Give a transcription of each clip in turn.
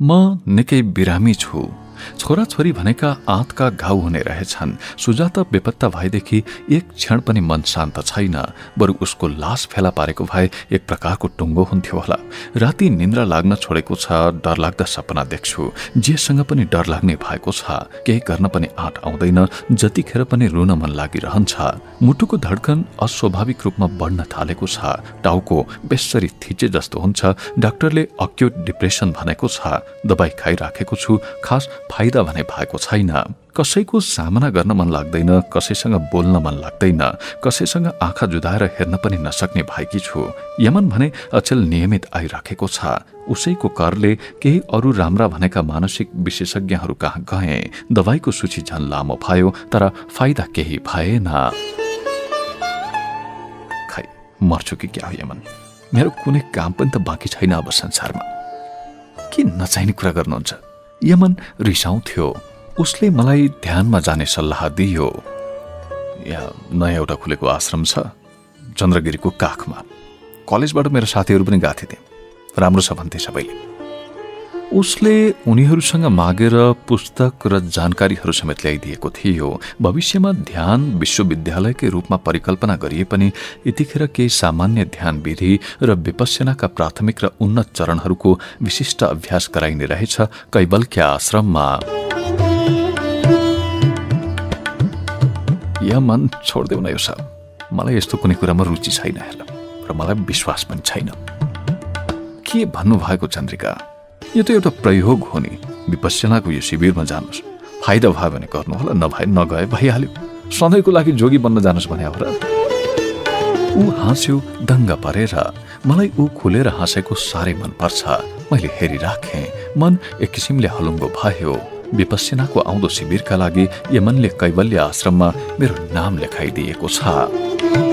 म निकै बिरामी छु। छोराछोरी भनेका आँतका घाउ हुने रहेछन्। सुजाता बेपत्ता भएदेखि एक क्षण पनि मन शान्त छैन। बरु उसको लास फेला पारेको भए एक प्रकारको टुङ्गो हुन्थ्यो होला। राति निन्द्रा लाग्न छोडेको छ डरलाग्दा सपना देख्छु। जेसँग पनि डर लाग्ने भएको छ केही गर्न पनि आँट आउँदैन जतिखेर पनि रुन मन लागिरहन्छ। मुटुको धड्कन अस्वाभाविक रूपमा बढ्न थालेको छ। टाउको बेसरी थिचे जस्तो हुन्छ। डाक्टरले अक्युट डिप्रेसन भनेको छ। दबाई खाइराखेको छु खास फाइदा भने भएको छैन। कसैको सामना गर्न मन लाग्दैन कसैसँग बोल्न मन लाग्दैन कसैसँग आँखा जुदाएर हेर्न पनि नसक्ने भएकी छु। यमन भने अचेल नियमित आइराखेको छ। उसैको करले केही अरू राम्रा भनेका मानसिक विशेषज्ञहरू कहाँ गए? दबाईको सूची झन लामो भयो तर फाइदा केही भएन। खै मर्छु कि क्या हो यमन? मेरो कुनै काम पनि त बाँकी छैन अब संसारमा। के नचाहिने कुरा गर्नुहुन्छ? यमन रिसाउँथ्यो। उसले मलाई ध्यानमा जाने सल्लाह दियो। यहाँ नयाँ एउटा खुलेको आश्रम छ चन्द्रगिरीको काखमा। कलेजबाट मेरो साथीहरू पनि गएको थिए। राम्रो छ भन्थे सबैले। उसले उनीहरूसँग मागेर पुस्तक र जानकारीहरू समेत ल्याइदिएको थियो। भविष्यमा ध्यान विश्वविद्यालयकै रूपमा परिकल्पना गरिए पनि यतिखेर केही सामान्य ध्यान विधि र विपस्यनाका प्राथमिक र उन्नत चरणहरूको विशिष्ट अभ्यास गराइने रहेछ कैबल्क्य आश्रममा। या मन छोडिदेऊ न यो सब। मलाई यस्तो कुनै कुरामा रुचि छैन हेर र मलाई विश्वास पनि छैन। के भन्नुभएको चन्द्रिका? यो त एउटा प्रयोग हो नि। विपस्यनाको यो शिविरमा जानुहोस्। फाइदा भयो भने गर्नु होला नभए नगए भइहाल्यो। सधैँको लागि जोगी बन्न जानुहोस् भने हो र। ऊ हाँस्यो दङ्ग परेर। मलाई ऊ खुलेर हाँसेको साह्रै मनपर्छ मैले हेरिराखेँ। मन एक किसिमले हलुङ्गो भयो। विपस्यनाको आउँदो शिविरका लागि यमनले कैवल्य आश्रममा मेरो नाम लेखाइदिएको छ।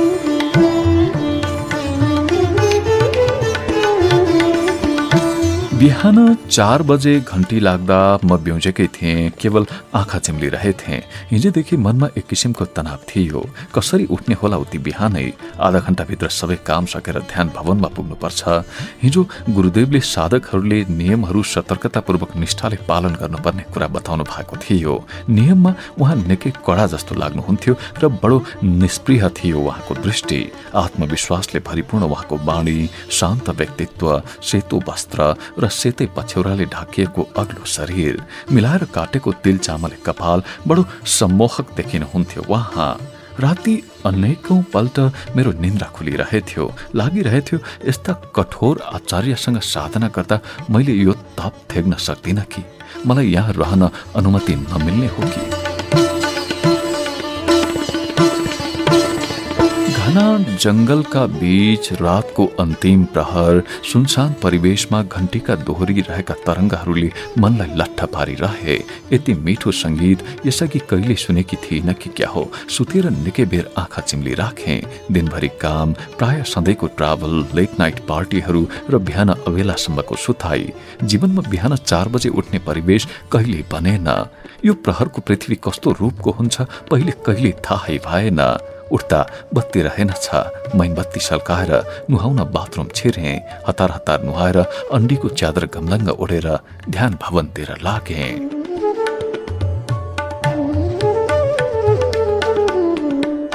बिहान चार बजे घन्टी लाग्दा म ब्याउजेकै थिएँ केवल आँखा चिम्लिरहेथे हिजोदेखि मनमा एक किसिमको तनाव थियो। कसरी उठ्ने होला उति बिहानै? आधा घन्टाभित्र सबै काम सकेर ध्यान भवनमा पुग्नुपर्छ। हिजो गुरुदेवले साधकहरूले नियमहरू सतर्कतापूर्वक निष्ठाले पालन गर्नुपर्ने कुरा बताउनु भएको थियो। नियममा उहाँ निकै कडा जस्तो लाग्नुहुन्थ्यो र बडो निष्प्रिय थियो उहाँको दृष्टि। आत्मविश्वासले भरिपूर्ण उहाँको बाणी शान्त व्यक्तित्व सेतो वस्त्र र सेतै पछ्यौराले ढाकिएको अग्लो शरीर मिलाएर काटेको तिल चामले कपाल बडो सम्मोहक देखिनुहुन्थ्यो उहाँ राति अनेकौं पल्ट मेरो निन्द्रा खुलिरहेथ्यो लागिरहेथ्यो यस्ता कठोर आचार्यसँग साधना गर्दा मैले यो तप थेग्न सक्दिनँ कि? मलाई यहाँ रहन अनुमति नमिल्ने हो कि? घना जंगलका बीच रातको अन्तिम प्रहर सुनसान परिवेशमा घन्टीका दोहोरिरहेका तरङ्गहरूले मनलाई लट्ठ पारिरहे यति मिठो सङ्गीत यसअघि कहिले सुनेकी थिइन कि क्या हो? सुतेर निकै बेर आँखा चिम्ली राखे। दिनभरि काम प्राय सधैँको ट्राभल लेट नाइट पार्टीहरू र बिहान अवेलासम्मको सुताई। जीवनमा बिहान चार बजे उठ्ने परिवेश कहिले बनेन? यो प्रहरको पृथ्वी कस्तो रूपको हुन्छ? पहिले कहिले थाहै भएन? उठ्दा बत्ती रहेनछ मैनबत्ती सल्काएर नुहाउन बाथरुम छिरे। हतार हतार नुहाएर अन्डीको च्यादर गमलङ्ग ओढेर ध्यान भवनतिर लागे।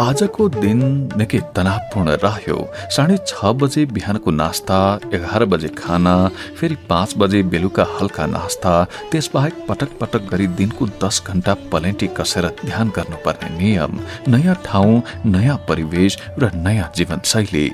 आजको दिन निकै तनावपूर्ण रह्यो। साढे छ बजे बिहानको नास्ता एघार बजे खाना फेरि पाँच बजे बेलुका हल्का नास्ता त्यसबाहेक पटक पटक गरी दिनको दस घण्टा पलेन्टी कसेर ध्यान गर्नुपर्ने नियम नयाँ ठाउँ नयाँ परिवेश र नयाँ जीवनशैली।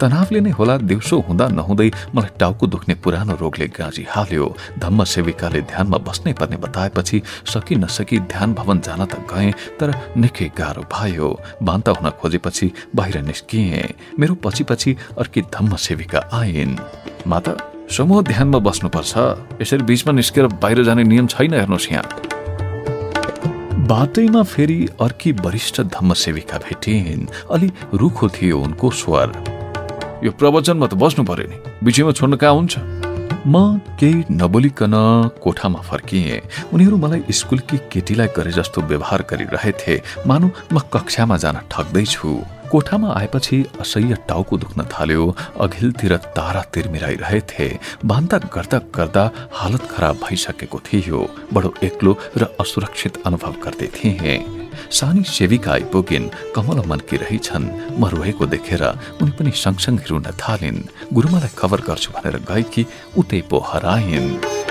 तनावले नै होला दिउँसो हुँदा नहुँदै मलाई टाउको दुख्ने पुरानो रोगले गाँजी हाल्यो। धम्म सेविकाले ध्यानमा बस्नै पर्ने बताएपछि सकि नसकी ध्यान भवन जान त गएँ तर निकै गाह्रो भयो। बान्ता हुन खोजेपछि बाहिर निस्किए। मेरो पछि पछि अर्की धम्म सेविका आइन्। माता समूह ध्यानमा बस्नुपर्छ। यसरी बीचमा निस्केर बाहिर जाने नियम छैन हेर्नुहोस् यहाँ। बाटैमा फेरि अर्की वरिष्ठ धम्म सेविका भेटिन्। अलि रुखो थियो उनको स्वर। यो प्रवचनमा त बस्नु पर्यो नि। बिचैमा छोड्नु कहाँ हुन्छ? म केही नबोलिकन कोठामा फर्किएँ। उनीहरू मलाई स्कुलकी केटीलाई गरे जस्तो व्यवहार गरिरहेथे। मानु म कक्षामा जान ठग्दैछु। कोठामा आएपछि असह्य टाउको दुख्न थाल्यो। अघिल्तिर तारा तिरमिराइरहेथे। बान्ता गर्दा गर्दा हालत खराब भइसकेको थियो। बडो एक्लो र असुरक्षित अनुभव गर्दै थिए। सानी सेविका आइपुगिन् कमल मनकी रहेछन्। म रोएको देखेर उनी पनि सँगसँगै रुन थालिन्। गुरुमालाई खबर गर्छु भनेर गएकी उतै पो हराइन्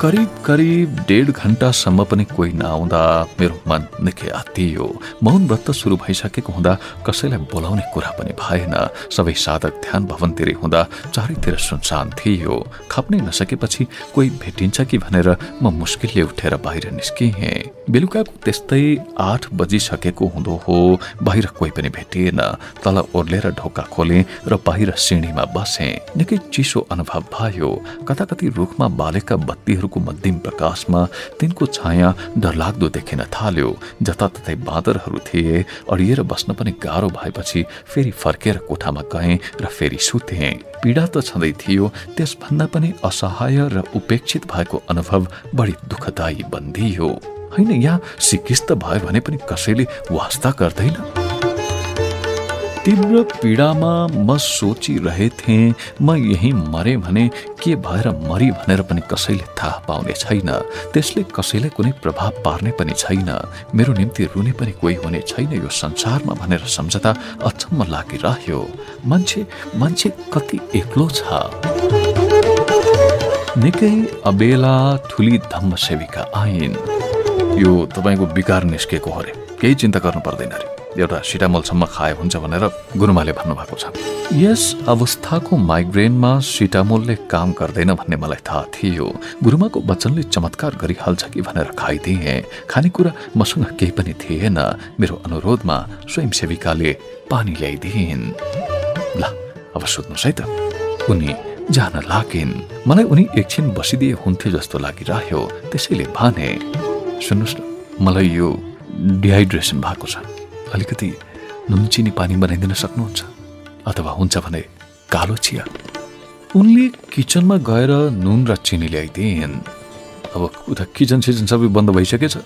करिब करिब डेढ घन्टासम्म पनि कोही नआउँदा मेरो मन निकै आत्तियो। मौन व्रत सुरु भइसकेको हुँदा कसैलाई बोलाउने कुरा पनि भएन। सबै साधक ध्यान भवनतिरै हुँदा चारैतिर सुनसान थियो। खप्नै नसकेपछि कोही भेटिन्छ कि भनेर म मुस्किलले उठेर बाहिर निस्किएँ बेलुकाको त्यस्तै आठ बजिसकेको हुँदो हो। बाहिर कोही पनि भेटिएन। तल ओर्लेर ढोका खोले र बाहिर सिँढीमा बसे। निकै चिसो अनुभव भयो। कता कति रुखमा बालेका बत्तीहरू को मध्यम प्रकाशमा तिनको छाया डरलाग्दो देखिन थाल्यो। जताततै बाँदरहरू थिए अडिएर बस्न पनि गाह्रो भएपछि फेरि फर्केर कोठामा गएँ र फेरि सुते। पीडा त छँदै थियो त्यसभन्दा पनि असहाय र उपेक्षित भएको अनुभव बढी दुःखदायी बन्दियो होइन यहाँ सिकिस्त भयो भने पनि कसैले वास्ता गर्दैन? तीव्र पीडामा म सोचिरहेथे म यही मरे भने के भएर मरि भनेर पनि कसैले थाहा पाउने छैन। त्यसले कसैलाई कुनै प्रभाव पार्ने पनि छैन। मेरो निम्ति रुने पनि कोही हुने छैन यो संसारमा भनेर सम्झदा अचम्म लागिरह्यो। मान्छे मान्छे कति एक्लो छ। निकै अबेला ठुली धम्म सेविका आइन्। यो तपाईँको विकार निस्केको हो अरे। केही चिन्ता गर्नु पर्दैन अरे। एउटा सिटामोलसम्म खाए हुन्छ भनेर गुरुमाले भन्नुभएको छ। यस अवस्थाको माइग्रेनमा सिटामोलले काम गर्दैन भन्ने मलाई थाहा थियो। गुरुमाको वचनले चमत्कार गरिहाल्छ कि भनेर खाइदिए। खानेकुरा मसँग केही पनि थिएन। मेरो अनुरोधमा स्वयंसेविकाले पानी ल्याइदिइन्। ल अब सुत्नुहोस् है त। उनी जान लागिन्। मलाई उनी एकछिन बसिदिए हुन्थ्यो जस्तो लागिरह्यो। त्यसैले भने सुन्नुहोस् न मलाई यो डिहाइड्रेसन भएको छ। अलिकति नुन चिनी पानी बनाइदिन सक्नुहुन्छ अथवा हुन्छ भने कालो चिया। उनले किचनमा गएर नुन र चिनी ल्याइदिइन्। अब उता किचन सिचन सबै बन्द भइसकेछ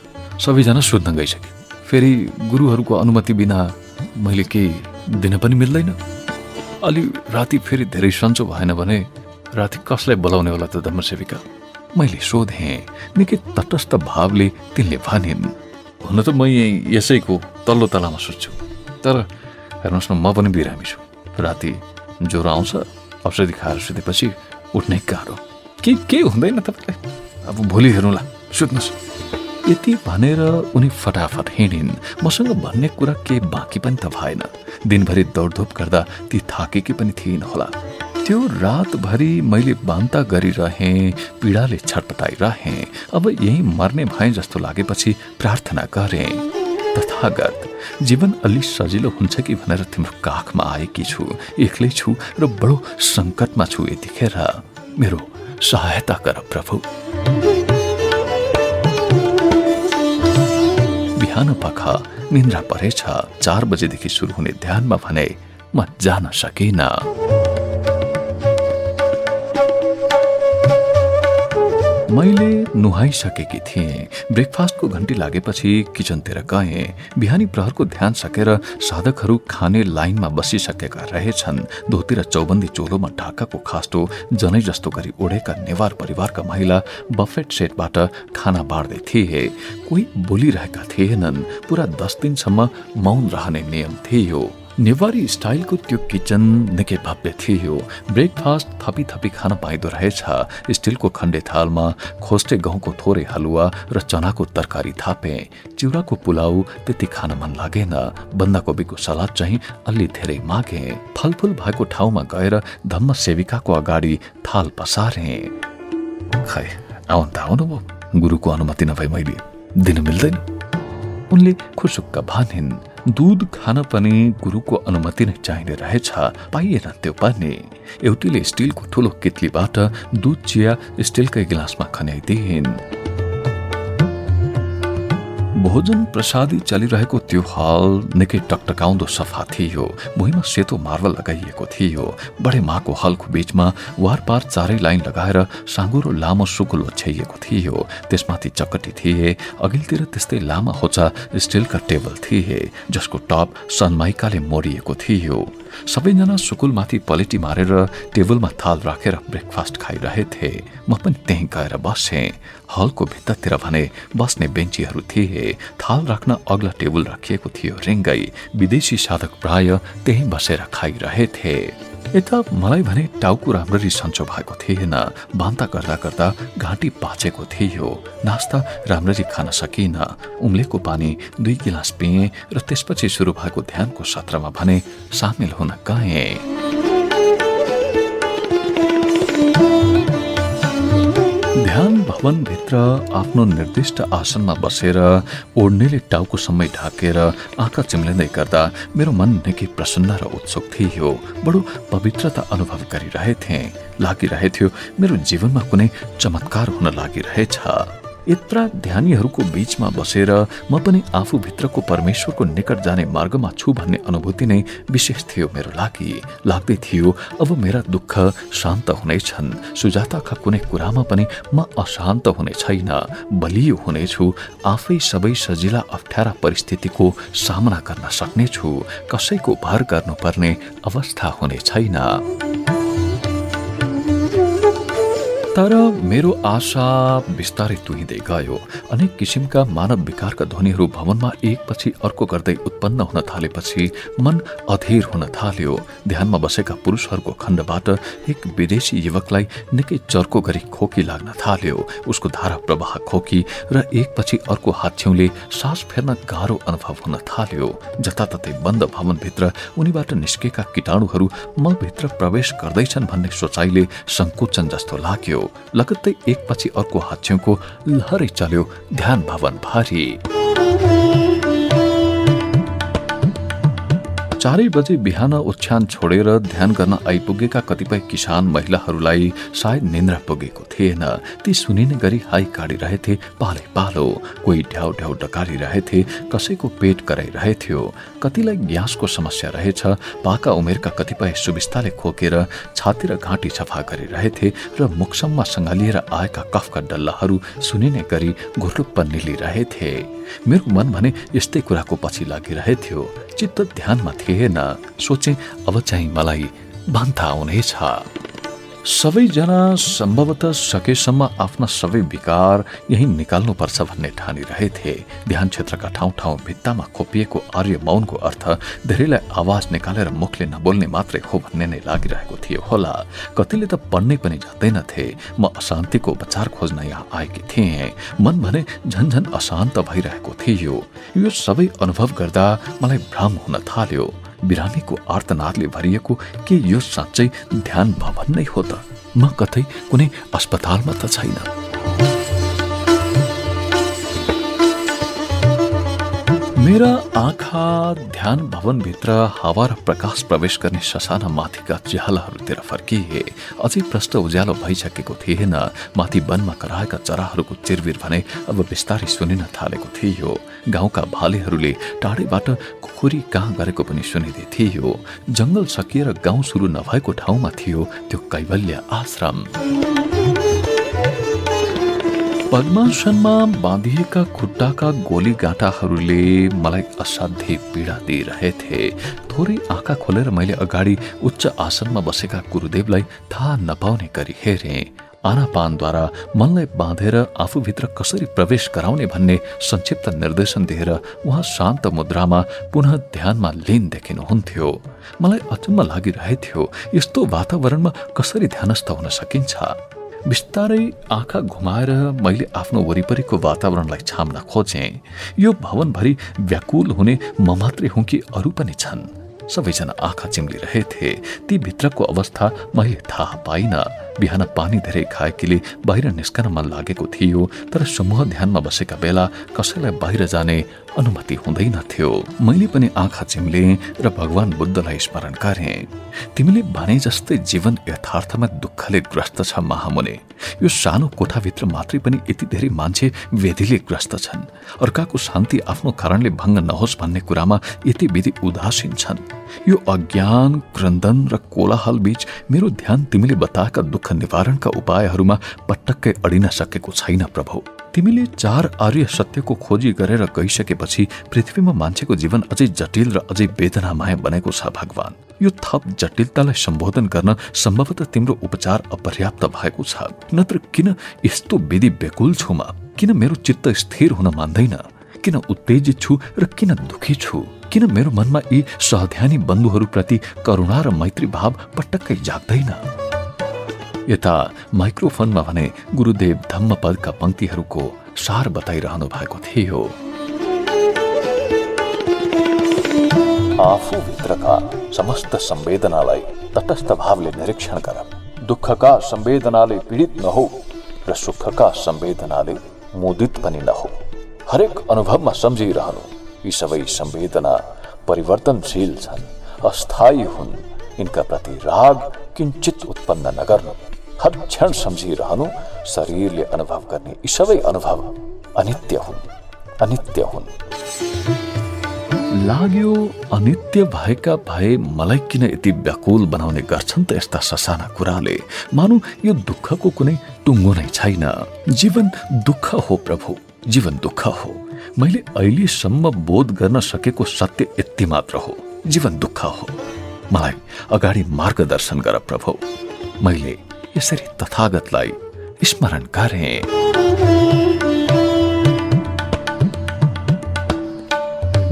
सबैजना सुत्न गइसके। फेरि गुरुहरूको अनुमति बिना मैले केही दिन पनि मिल्दैन। अलि राति फेरि धेरै सन्चो भएन भने राति कसलाई बोलाउने होला त धर्मसेविका? मैले सोधेँ निकै तटस्थ भावले तिनले भनिन्। हुन त म यहीँ यसैको तल्लो तलामा सुत्छु तर हेर्नुहोस् न म पनि बिरामी छु। राति ज्वरो आउँछ औषधि खाएर सुतेपछि उठ्नै गाह्रो। के के हुँदैन तपाईँलाई? अब भोलि हेरौँला सुत्नुहोस्। यति भनेर उनी फटाफट हिँडिन्। मसँग भन्ने कुरा केही बाँकी पनि त भएन। दिनभरि दौडधुप गर्दा ती थाकेकी पनि थिइन् होला। त्यो रातभरि मैले बान्ता गरिरहेँ पीडाले छटपटाइरहेँ। अब यही मर्ने भए जस्तो लागेपछि प्रार्थना गरेँ। तथागत जीवन अलि सजिलो हुन्छ कि भनेर तिम्रो काखमा आएकी छु एक्लै छु र बडो सङ्कटमा छु यतिखेर। मेरो सहायता गर प्रभु। बिहान पख निन्द्रा परेछ। चार बजेदेखि सुरु हुने ध्यानमा भने म जान सकिनँ। मैले नुहाइसकेकी थिएँ। ब्रेकफास्टको घन्टी लागेपछि किचनतिर गएँ। बिहानी प्रहरको ध्यान सकेर साधकहरू खाने लाइनमा बसिसकेका रहेछन्। धोती र चौबन्दी चोलोमा ढाकाको खास्टो जनै जस्तो गरी ओढेका नेवार परिवारका महिला बफेट सेटबाट खाना बाँड्दै थिए। कोही बोलिरहेका थिएनन्। पुरा दस दिनसम्म मौन रहने नियम थियो। नेवारी स्टाइलको त्यो किचन निकै भव्य थियो। ब्रेकफास्ट थपी थपी खान पाइँदो रहेछ। स्टिलको खण्डे थालमा खोस्टे गहुँको थोरै हलुवा र चनाको तरकारी थापे। चिउराको पुलाउ त्यति खान मन लागेन। बन्दाकोपीको सलाद चाहिँ अलि धेरै मागे। फलफुल भएको ठाउँमा गएर धम्म सेविकाको अगाडि थाल पसारे। खै आउन त आउनु गुरुको अनुमति नभए मैले दिन मिल्दैन। उनले खुसुक्क भनिन्। दुध खान पनि गुरुको अनुमति नै चाहिने रहेछ। पाइएन त्यो पनि एउटीले स्टिलको ठुलो कितलीबाट दुध चिया स्टिलकै गिलासमा खन्याइदिइन्। भोजन प्रसादी चलिरहेको त्यो हल निकै टकटकाउँदो सफा थियो। भुइँमा सेतो मार्बल लगाइएको थियो। बडे माको हलको बीचमा वारपार चारै लाइन लगाएर साँगुरो लामो सुकुल ओछ्याइएको थियो। त्यसमाथि चकटी थिए। अघिल्तिर त्यस्तै लामा होचा स्टिलका टेबल थिए जसको टप सनमाइकाले मोडिएको थियो। सबैजना सुकुलमाथि पलेटी मारेर टेबलमा थाल राखेर ब्रेकफास्ट खाइरहेथे। म पनि त्यहीँ गएर बसेँ। हलको भित्तातिर भने बस्ने बेन्चीहरू थिए। थाल राख्न अग्ला टेबल राखिएको थियो। रिङ्गै विदेशी साधक प्राय त्यहीँ बसेर खाइरहेथे। यता मलाई भने टाउको राम्ररी सन्चो भएको थिएन। बान्ता गर्दा गर्दा घाँटी पाचेको थियो। नास्ता राम्ररी खान सकिन उम्लेको पानी दुई गिलास पिएँ र त्यसपछि सुरु भएको ध्यानको सत्रमा भने सामेल हुन गएँ। भवनभित्र आफ्नो निर्दिष्ट आसनमा बसेर ओढ्नेले टाउको समय ढाकेर आँखा चिम्लिँदै गर्दा मेरो मन निकै प्रसन्न र उत्सुक थियो। बडो पवित्रता अनुभव गरिरहेथे लागिरहेथ्यो। मेरो जीवनमा कुनै चमत्कार हुन लागिरहेछ। यत्रा ध्यानीहरूको बीचमा बसेर म पनि आफूभित्रको परमेश्वरको निकट जाने मार्गमा छु भन्ने अनुभूति नै विशेष थियो मेरो लागि। लाग्दै थियो अब मेरा दुःख शान्त हुनेछन्। सुजाताका कुनै कुरामा पनि म अशान्त हुने छैन। बलियो हुनेछु। आफै सबै सजिला अप्ठ्यारा परिस्थितिको सामना गर्न सक्नेछु। कसैको भर गर्नुपर्ने अवस्था हुने छैन। तर मेरो आशा बिस्तारै तुहिँदै गयो। अनेक किसिमका मानव विकारका ध्वनिहरू भवनमा एकपछि अर्को गर्दै उत्पन्न हुन थालेपछि मन अधीर हुन थाल्यो। ध्यानमा बसेका पुरुषहरूको खण्डबाट एक विदेशी युवकलाई निकै चर्को गरी खोकी लाग्न थाल्यो। उसको धारा प्रवाह खोकी र एकपछि अर्को हाच्छेउले सास फेर्न गाह्रो अनुभव हुन थाल्यो। जताततै बन्द भवनभित्र उनीबाट निस्केका किटाणुहरू मभित्र प्रवेश गर्दैछन् भन्ने सोचाइले सङ्कुचन जस्तो लाग्यो। लगत्तै एकपछि अर्को हाच्छेउको लहरै चल्यो ध्यान भवन भारी। चारै बजे बिहान ओछ्यान छोडेर ध्यान गर्न आइपुगेका कतिपय किसान महिलाहरूलाई सायद निन्द्रा पुगेको थिएन। ती सुनिने गरी हाई काडिरहेथे पाले पालो कोही ढ्याउ ढ्याउ डकारिरहेथे कसैको पेट कराइरहेथ्यो। कतिलाई ग्यासको समस्या रहेछ पाका उमेरका कतिपय सुविस्ताले खोकेर छाती र घाँटी सफा गरिरहेथे र मुखसम्म सङ्घालिएर आएका कफका डल्लाहरू सुनिने गरी घुर्लुप्प निलिरहेथे। मेरो मन भने यस्तै कुराको पछि लागिरहेथ्यो। चित्त ध्यानमा थिएन। सोचे अब चाहिँ मलाई भान्ता आउनेछ। सबैजना सम्भवतः सकेसम्म आफ्ना सबै विकार यही निकाल्नुपर्छ भन्ने ठानिरहेथे ध्यान क्षेत्रका ठाउँ ठाउँ भित्तामा खोपिएको आर्य मौनको अर्थ धेरैलाई आवाज निकालेर मुखले नबोल्ने मात्रै हो भन्ने नै लागिरहेको थियो होला। कतिले त पढ्नै पनि जान्दैनथे। म अशान्तिको उपचार खोज्न यहाँ आएकी थिएँ। मन भने झन्झन अशान्त भइरहेको थियो। यो सबै अनुभव गर्दा मलाई भ्रम हुन थाल्यो। बिरामीको आर्तनादले भरिएको के यो साँच्चै ध्यान भवन नै हो त? म कतै कुनै अस्पतालमा त छैन। मेरा आँखा ध्यान भवनभित्र हावा र प्रकाश प्रवेश गर्ने ससाना माथिका च्यालाहरूतिर फर्किए। अझै प्रष्ट उज्यालो भइसकेको थिएन। माथि वनमा कराएका चराहरूको चिरबिर भने अब बिस्तारै सुनिन थालेको थियो। गाउँका भालेहरूले टाढेबाट खुकुरी कहाँ गरेको पनि सुनिँदै थियो। जङ्गल सकिएर गाउँ सुरु नभएको ठाउँमा थियो त्यो कैवल्य आश्रम। पद्मासनमा बाँधिएका खुट्टाका गोली गाँटाहरूले मलाई असाध्यै पीडा दिइरहेथे। थोरै आँखा खोलेर मैले अगाडि उच्च आसनमा बसेका गुरुदेवलाई थाहा नपाउने गरी हेरे। आनापानद्वारा मनलाई बाँधेर आफूभित्र कसरी प्रवेश गराउने भन्ने संक्षिप्त निर्देशन दिएर उहाँ शान्त मुद्रामा पुनः ध्यानमा लिन देखिनुहुन्थ्यो। मलाई अचम्म लागिरहेथ्यो यस्तो वातावरणमा कसरी ध्यानस्थ हुन सकिन्छ? बिस्तारै आँखा घुमाएर मैले आफ्नो वरिपरिको वातावरणलाई छाम्न खोजेँ। यो भवनभरि व्याकुल हुने म मात्रै हुँ कि अरू पनि छन्। सबैजना आँखा चिम्लिरहेथे। ती भित्रको अवस्था मैले थाहा पाइन। बिहान पानी धेरै खाएकीले बाहिर निस्कन मन लागेको थियो तर समूह ध्यानमा बसेका बेला कसैलाई बाहिर जाने अनुमति हुँदैन थियो मैले पनि आँखा चिम्ले र भगवान बुद्धलाई स्मरण गरे। तिमीले भने जस्तै जीवन यथार्थमा दुःखले ग्रस्त छ महामुने। यो सानो कोठाभित्र मात्रै पनि यति धेरै मान्छे वेधीले ग्रस्त छन्। अर्काको शान्ति आफ्नो कारणले भङ्ग नहोस् भन्ने कुरामा यति विधि उदासीन छन्। यो अज्ञान क्रन्दन र कोलाहल बीच मेरो ध्यान तिमीले बताएका दुःख निवारणका उपायहरूमा पटक्कै अडिन सकेको छैन प्रभु। तिमीले चार आर्य सत्यको खोजी गरेर गइसकेपछि पृथ्वीमा मान्छेको जीवन अझै जटिल र अझै वेदनामय बनेको छ भगवान। यो थप जटिलतालाई सम्बोधन गर्न सम्भवतः तिम्रो उपचार अपर्याप्त भएको छ। नत्र किन यस्तो विधि बेकुल छु म? किन मेरो चित्त स्थिर हुन मान्दैन? किन उत्तेजित छु र किन दुखी छु? किन मेरो मनमा यी सहध्यानी बन्धुहरूप्रति करुणा र मैत्री भाव पटक्कै जाग्दैन? यता माइक्रोफोनमा भने गुरुदेव धम्मपदका पंक्तिहरूको सार बताइरहनु भएको थियो। आफूभित्रका समस्त संवेदनालाई तटस्थ भावले निरीक्षण गर। दुःखका संवेदनाले पीडित नहो र सुखका संवेदनाले मुदित पनि नहो। हरेक अनुभवमा सम्झिरहनु। यी सबै संवेदना परिवर्तनशील छन् अस्थायी हुन्। यिनका प्रति राग किंचित उत्पन्न नगर्नु। हर क्षण सम्झिरहनु शरीरले अनुभव गर्ने यी सबै अनुभव अनित्य हुन् अनित्य हुन् लाग्यो अनित्य भएका भए मलाई किन यति व्याकुल बनाउने गर्छन् त यस्ता ससाना कुराले मानु यो दुःखको कुनै टुङ्गो नै छैन जीवन दुःख हो प्रभु जीवन दुःख हो मैले अहिलेसम्म बोध गर्न सकेको सत्य यति मात्र हो जीवन दुःख हो मलाई अगाडि मार्गदर्शन गर प्रभु मैले यसरी तथागतलाई स्मरण गरे।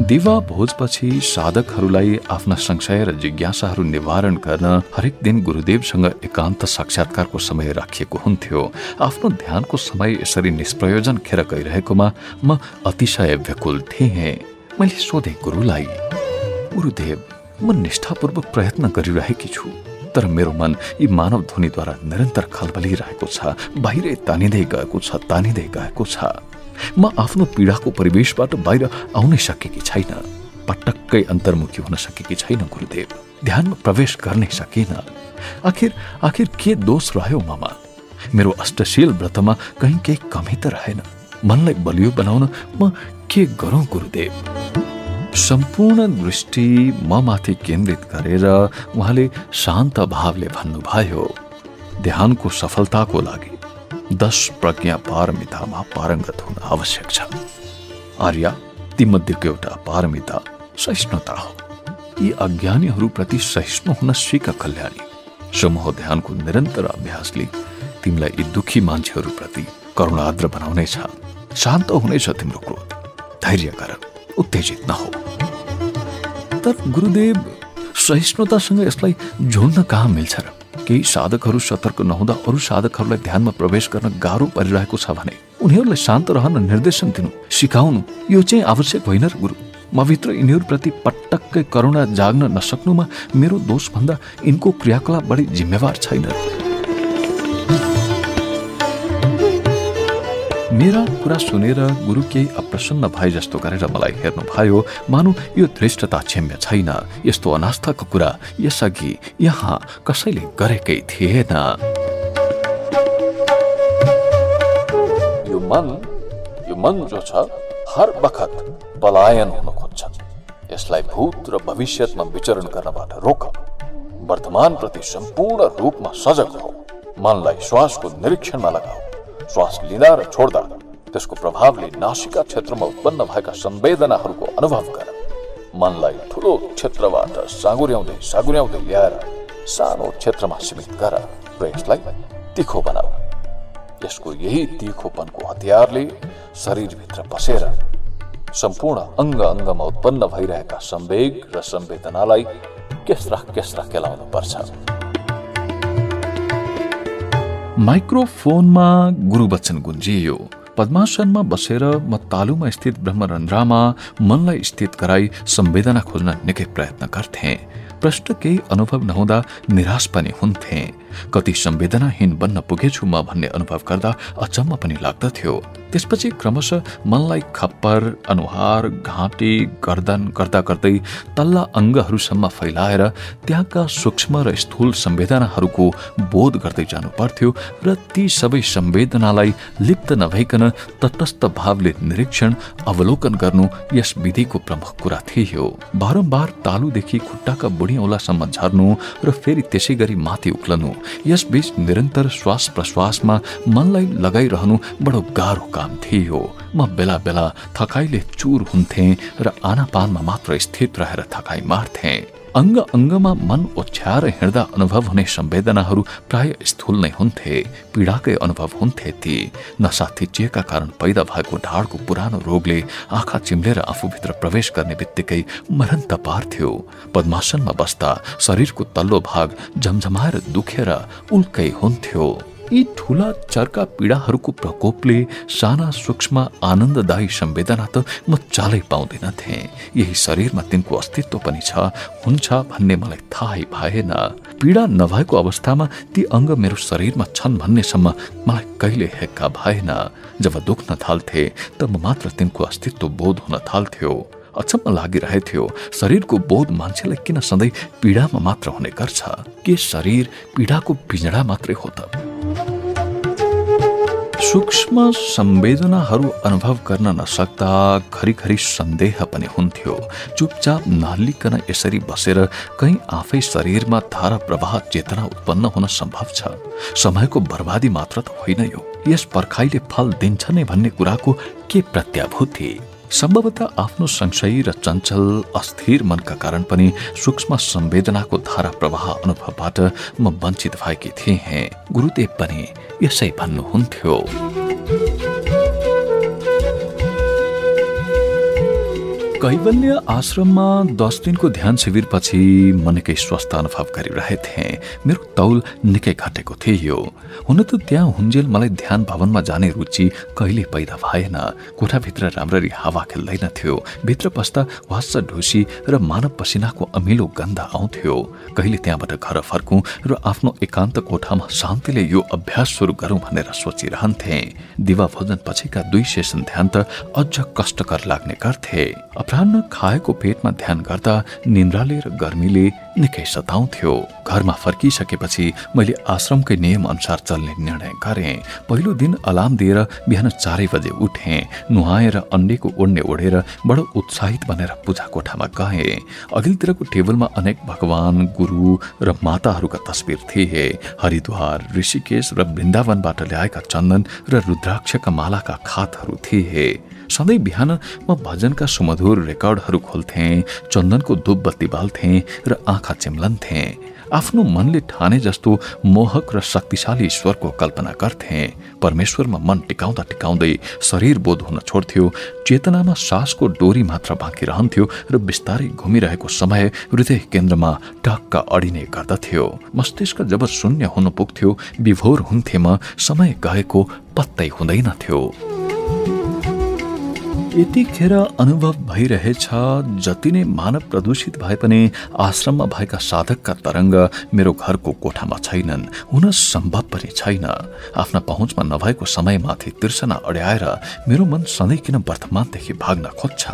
दिवा भोजपछि साधकहरूलाई आफ्ना संशय र जिज्ञासाहरू निवारण गर्न हरेक दिन गुरुदेवसँग एकान्त साक्षात्कारको समय राखिएको हुन्थ्यो। आफ्नो ध्यानको समय यसरी निष्प्रयोजन खेर गइरहेकोमा म अतिशय व्याकुल थिएँ। मैले सोधेँ गुरुलाई गुरुदेव म निष्ठापूर्वक प्रयत्न गरिरहेकी छु। तर मेरो मन यी मानव ध्वनिद्वारा निरन्तर खलबलिरहेको छ बाहिरै तानिँदै गएको छ तानिँदै गएको छ। म आफ्नो पीडाको परिवेशबाट बाहिर आउनै सकेकी छैन। पटक्कै अन्तर्मुखी हुन सकेकी छैन गुरुदेव। ध्यानमा प्रवेश गर्नै सकिन। आखिर आखिर के दोष रह्यो ममा? मेरो अष्टशील व्रतमा कहीँ केही कमी त रहेन। मनलाई बलियो बनाउन म के गरौँ गुरुदेव? सम्पूर्ण दृष्टि म माथि केन्द्रित गरेर उहाँले शान्त भावले भन्नुभयो ध्यानको सफलताको लागि दश प्रज्ञा पारमितामा पारङ्गत हुन आवश्यक छ। आर्य तीमध्येको एउटा पारमिता सहिष्णुता हो। यी अज्ञानीहरूप्रति सहिष्णु हुन सिक कल्याणी। समूह ध्यानको निरन्तर अभ्यासले तिमीलाई यी दुखी मान्छेहरूप्रति करुणाद्र बनाउनेछ। शान्त हुनेछ तिम्रो क्रोध। धैर्य उत्तेजित नहो। तर गुरुदेव सहिष्णुतासँग यसलाई जोड्न कहाँ मिल्छ र? केही साधकहरू सतर्क नहुँदा अरू साधकहरूलाई ध्यानमा प्रवेश गर्न गाह्रो परिरहेको छ भने उनीहरूलाई शान्त रहन निर्देशन दिनु सिकाउनु यो चाहिँ आवश्यक होइन र गुरु। म भित्र यिनीहरूप्रति पटक्कै करुणा जाग्न नसक्नुमा मेरो दोषभन्दा यिनको क्रियाकलाप बढी जिम्मेवार छैन मेरा कुरा सुनेर गुरु केही अप्रसन्न भए जस्तो गरेर मलाई हेर्नुभयो मानु यो धृष्टता क्षम्य छैन। यस्तो अनास्थाको कुरा यसअघि यहाँ कसैले गरेकै थिएन। यो मन यो मन जो छ हर बखत पलायन हुन खोज्छ। यसलाई भूत र भविष्यमा विचरण गर्नबाट रोक। वर्तमान प्रति सम्पूर्ण रूपमा सजग हो। मनलाई श्वासको निरीक्षणमा लगाऊ। श्वास लिँदा र छोड्दा त्यसको प्रभावले नासिका क्षेत्रमा उत्पन्न भएका संवेदनाहरूको अनुभव गर मनलाई ठुलो क्षेत्रबाट सागुर्याउँदै सागुर्याउँदै ल्याएर सानो क्षेत्रमा सीमित गर र यसलाई तिखो बनाऊ। यसको यही तिखोपनको हतियारले शरीरभित्र पसेर सम्पूर्ण अङ्ग अङ्गमा उत्पन्न भइरहेका संवेग र संवेदनालाई केस्रा केस्रा केलाउनु पर्छ माइक्रोफोनमा गुरुवचन गुन्जियो। पद्मासनमा बसेर म तालुमा स्थित ब्रह्मरन्ध्रमा मनलाई स्थित गराई संवेदना खोज्न निकै प्रयत्न गर्थे। प्रष्ट केही अनुभव नहुँदा निराश पनि हुन्थे। कति संवेदनाहीन बन्न पुगेछु म भन्ने अनुभव गर्दा अचम्म पनि लाग्दथ्यो। त्यसपछि क्रमशः मनलाई खप्पर अनुहार घाँटी गर्दन गर्दा गर्दै तल्ला अङ्गहरूसम्म फैलाएर त्यहाँका सूक्ष्म र स्थूल संवेदनाहरूको बोध गर्दै जानु पर्थ्यो र ती सबै संवेदनालाई लिप्त नभइकन तटस्थ भावले निरीक्षण अवलोकन गर्नु यस विधिको प्रमुख कुरा थियो। बारम्बार तालुदेखि खुट्टाका बुढी औलासम्म झर्नु र फेरि त्यसै गरी माथि उक्लनु यसबीच निरन्तर श्वास प्रश्वासमा मनलाई लगाइरहनु बडो गाह्रो काम थियो म बेला बेला थकाइले चुर हुन्थे र आनापानमा मात्र स्थित रहेर थकाइ मार्थे। अङ्ग अङ्गमा मन ओछ्याएर हिँड्दा अनुभव हुने संवेदनाहरू प्राय स्थूल नै हुन्थे। पीडाकै अनुभव हुन्थे ती। नसा थिचिएका कारण पैदा भएको ढाडको पुरानो रोगले आँखा चिम्लेर आफूभित्र प्रवेश गर्ने बित्तिकै मरण त पार्थ्यो। पद्मासनमा बस्दा शरीरको तल्लो भाग झमझमाएर दुखेर उल्कै हुन्थ्यो। यी ठुला चर्का पीडाहरूको प्रकोपले साना सूक्ष्म आनन्ददायी संवेदना त म चालै पाउँदिनथे यही शरीरमा तिनको अस्तित्व पनि छ हुन्छ भन्ने मलाई थाहै भएन पीडा नभएको अवस्थामा ती अङ्ग मेरो शरीरमा छन् भन्नेसम्म मलाई कहिले हेक्का भएन जब दुख्न थाल्थे तब मात्र तिनको अस्तित्व बोध हुन थाल्थ्यो अचम्म लागिरहेथ्यो शरीरको बोध मान्छेलाई किन सधैँ पीडामा मात्र हुने गर्छ के शरीर पीडाको पिँजडा मात्रै हो त सूक्ष्म संवेदनाहरू अनुभव गर्न नसक्दा घरिघरि सन्देह पनि हुन्थ्यो। चुपचाप नहल्लिकन यसरी बसेर कहीँ आफै शरीरमा धारा प्रवाह चेतना उत्पन्न हुन सम्भव छ। समयको बर्बादी मात्र त होइन यो। यस पर्खाइले फल दिन्छ नै भन्ने कुराको के प्रत्याभूति? सम्भवतः आफ्नो संशयी र चञ्चल अस्थिर मनका कारण पनि सूक्ष्म संवेदनाको धारा प्रवाह अनुभवबाट म वञ्चित भएकी थिएँ। गुरुदेव पनि यसै भन्नुहुन्थ्यो। कैवल्य आश्रममा दस दिनको ध्यान शिविरपछि म निकै स्वस्थ अनुभव गरिरहेथे। मेरो तौल निकै घटेको थियो। हुन त त्यहाँ हुन्जेल मलाई ध्यान भवनमा जाने रुचि कहिले पैदा भएन। कोठाभित्र राम्ररी हावा खेल्दैन थियो। भित्र पस्दा वास ढुसी र मानव पसिनाको अमिलो गन्ध आउँथ्यो। कहिले त्यहाँबाट घर फर्कौँ र आफ्नो एकान्त कोठामा शान्तिले यो अभ्यास सुरु गरौँ भनेर सोचिरहन्थे। दिवा भोजन पछिका दुई सेसन ध्यान त अझ कष्टकर लाग्ने गर्थे। अपरान्न खाएको पेटमा ध्यान गर्दा निन्द्राले र गर्मीले निकै सताउँथ्यो। घरमा फर्किसकेपछि मैले आश्रमकै नियम अनुसार चल्ने निर्णय गरेँ। पहिलो दिन अलार्म दिएर बिहान चारै बजे उठेँ। नुहाएर अन्डेको ओढ्ने ओढेर बडो उत्साहित बनेर पूजा कोठामा गएँ। अघिल्तिरको टेबलमा अनेक भगवान गुरु र माताहरूका तस्बिर थिए। हरिद्वार ऋषिकेश र वृन्दावनबाट ल्याएका चन्दन र रुद्राक्षका मालाका खातहरू थिए। सधैँ बिहान म भजनका सुमधुर रेकर्डहरू खोल्थेँ चन्दनको धुप बत्ती बाल्थेँ र आँखा चिम्लन्थे। आफ्नो मनले ठाने जस्तो मोहक र शक्तिशाली ईश्वरको कल्पना गर्थे। परमेश्वरमा मन टिकाउँदा टिकाउँदै शरीर बोध हुन छोड्थ्यो चेतनामा सासको डोरी मात्र बाँकी रहन्थ्यो र बिस्तारै घुमिरहेको समय हृदय केन्द्रमा टक्क अडिने गर्दथ्यो। मस्तिष्क जब शून्य हुन पुग्थ्यो विभोर हुन्थे म समय गएको पत्तै हुँदैनथ्यो यतिखेर अनुभव भइरहेछ जति नै मानव प्रदूषित भए पनि आश्रममा भएका साधकका तरङ्ग मेरो घरको कोठामा छैनन् हुन सम्भव पनि छैन। आफ्ना पहुँचमा नभएको समयमाथि तिर्सना अड्याएर मेरो मन सधैँ किन वर्तमानदेखि भाग्न खोज्छ?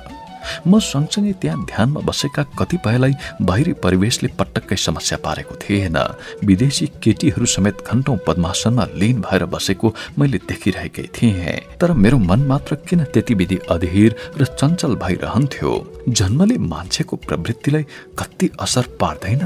म सँगसँगै त्यहाँ ध्यानमा बसेका कतिपयलाई बाहिरी परिवेशले पटक्कै समस्या पारेको थिएन। विदेशी केटीहरू समेत घन्टौं पद्मासनमा लिन भएर बसेको मैले देखिरहेकै थिएँ। तर मेरो मन मात्र किन त्यति विधि अधीर र चञ्चल भइरहन्थ्यो? जन्मले मान्छेको प्रवृत्तिलाई कति असर पार्दैन?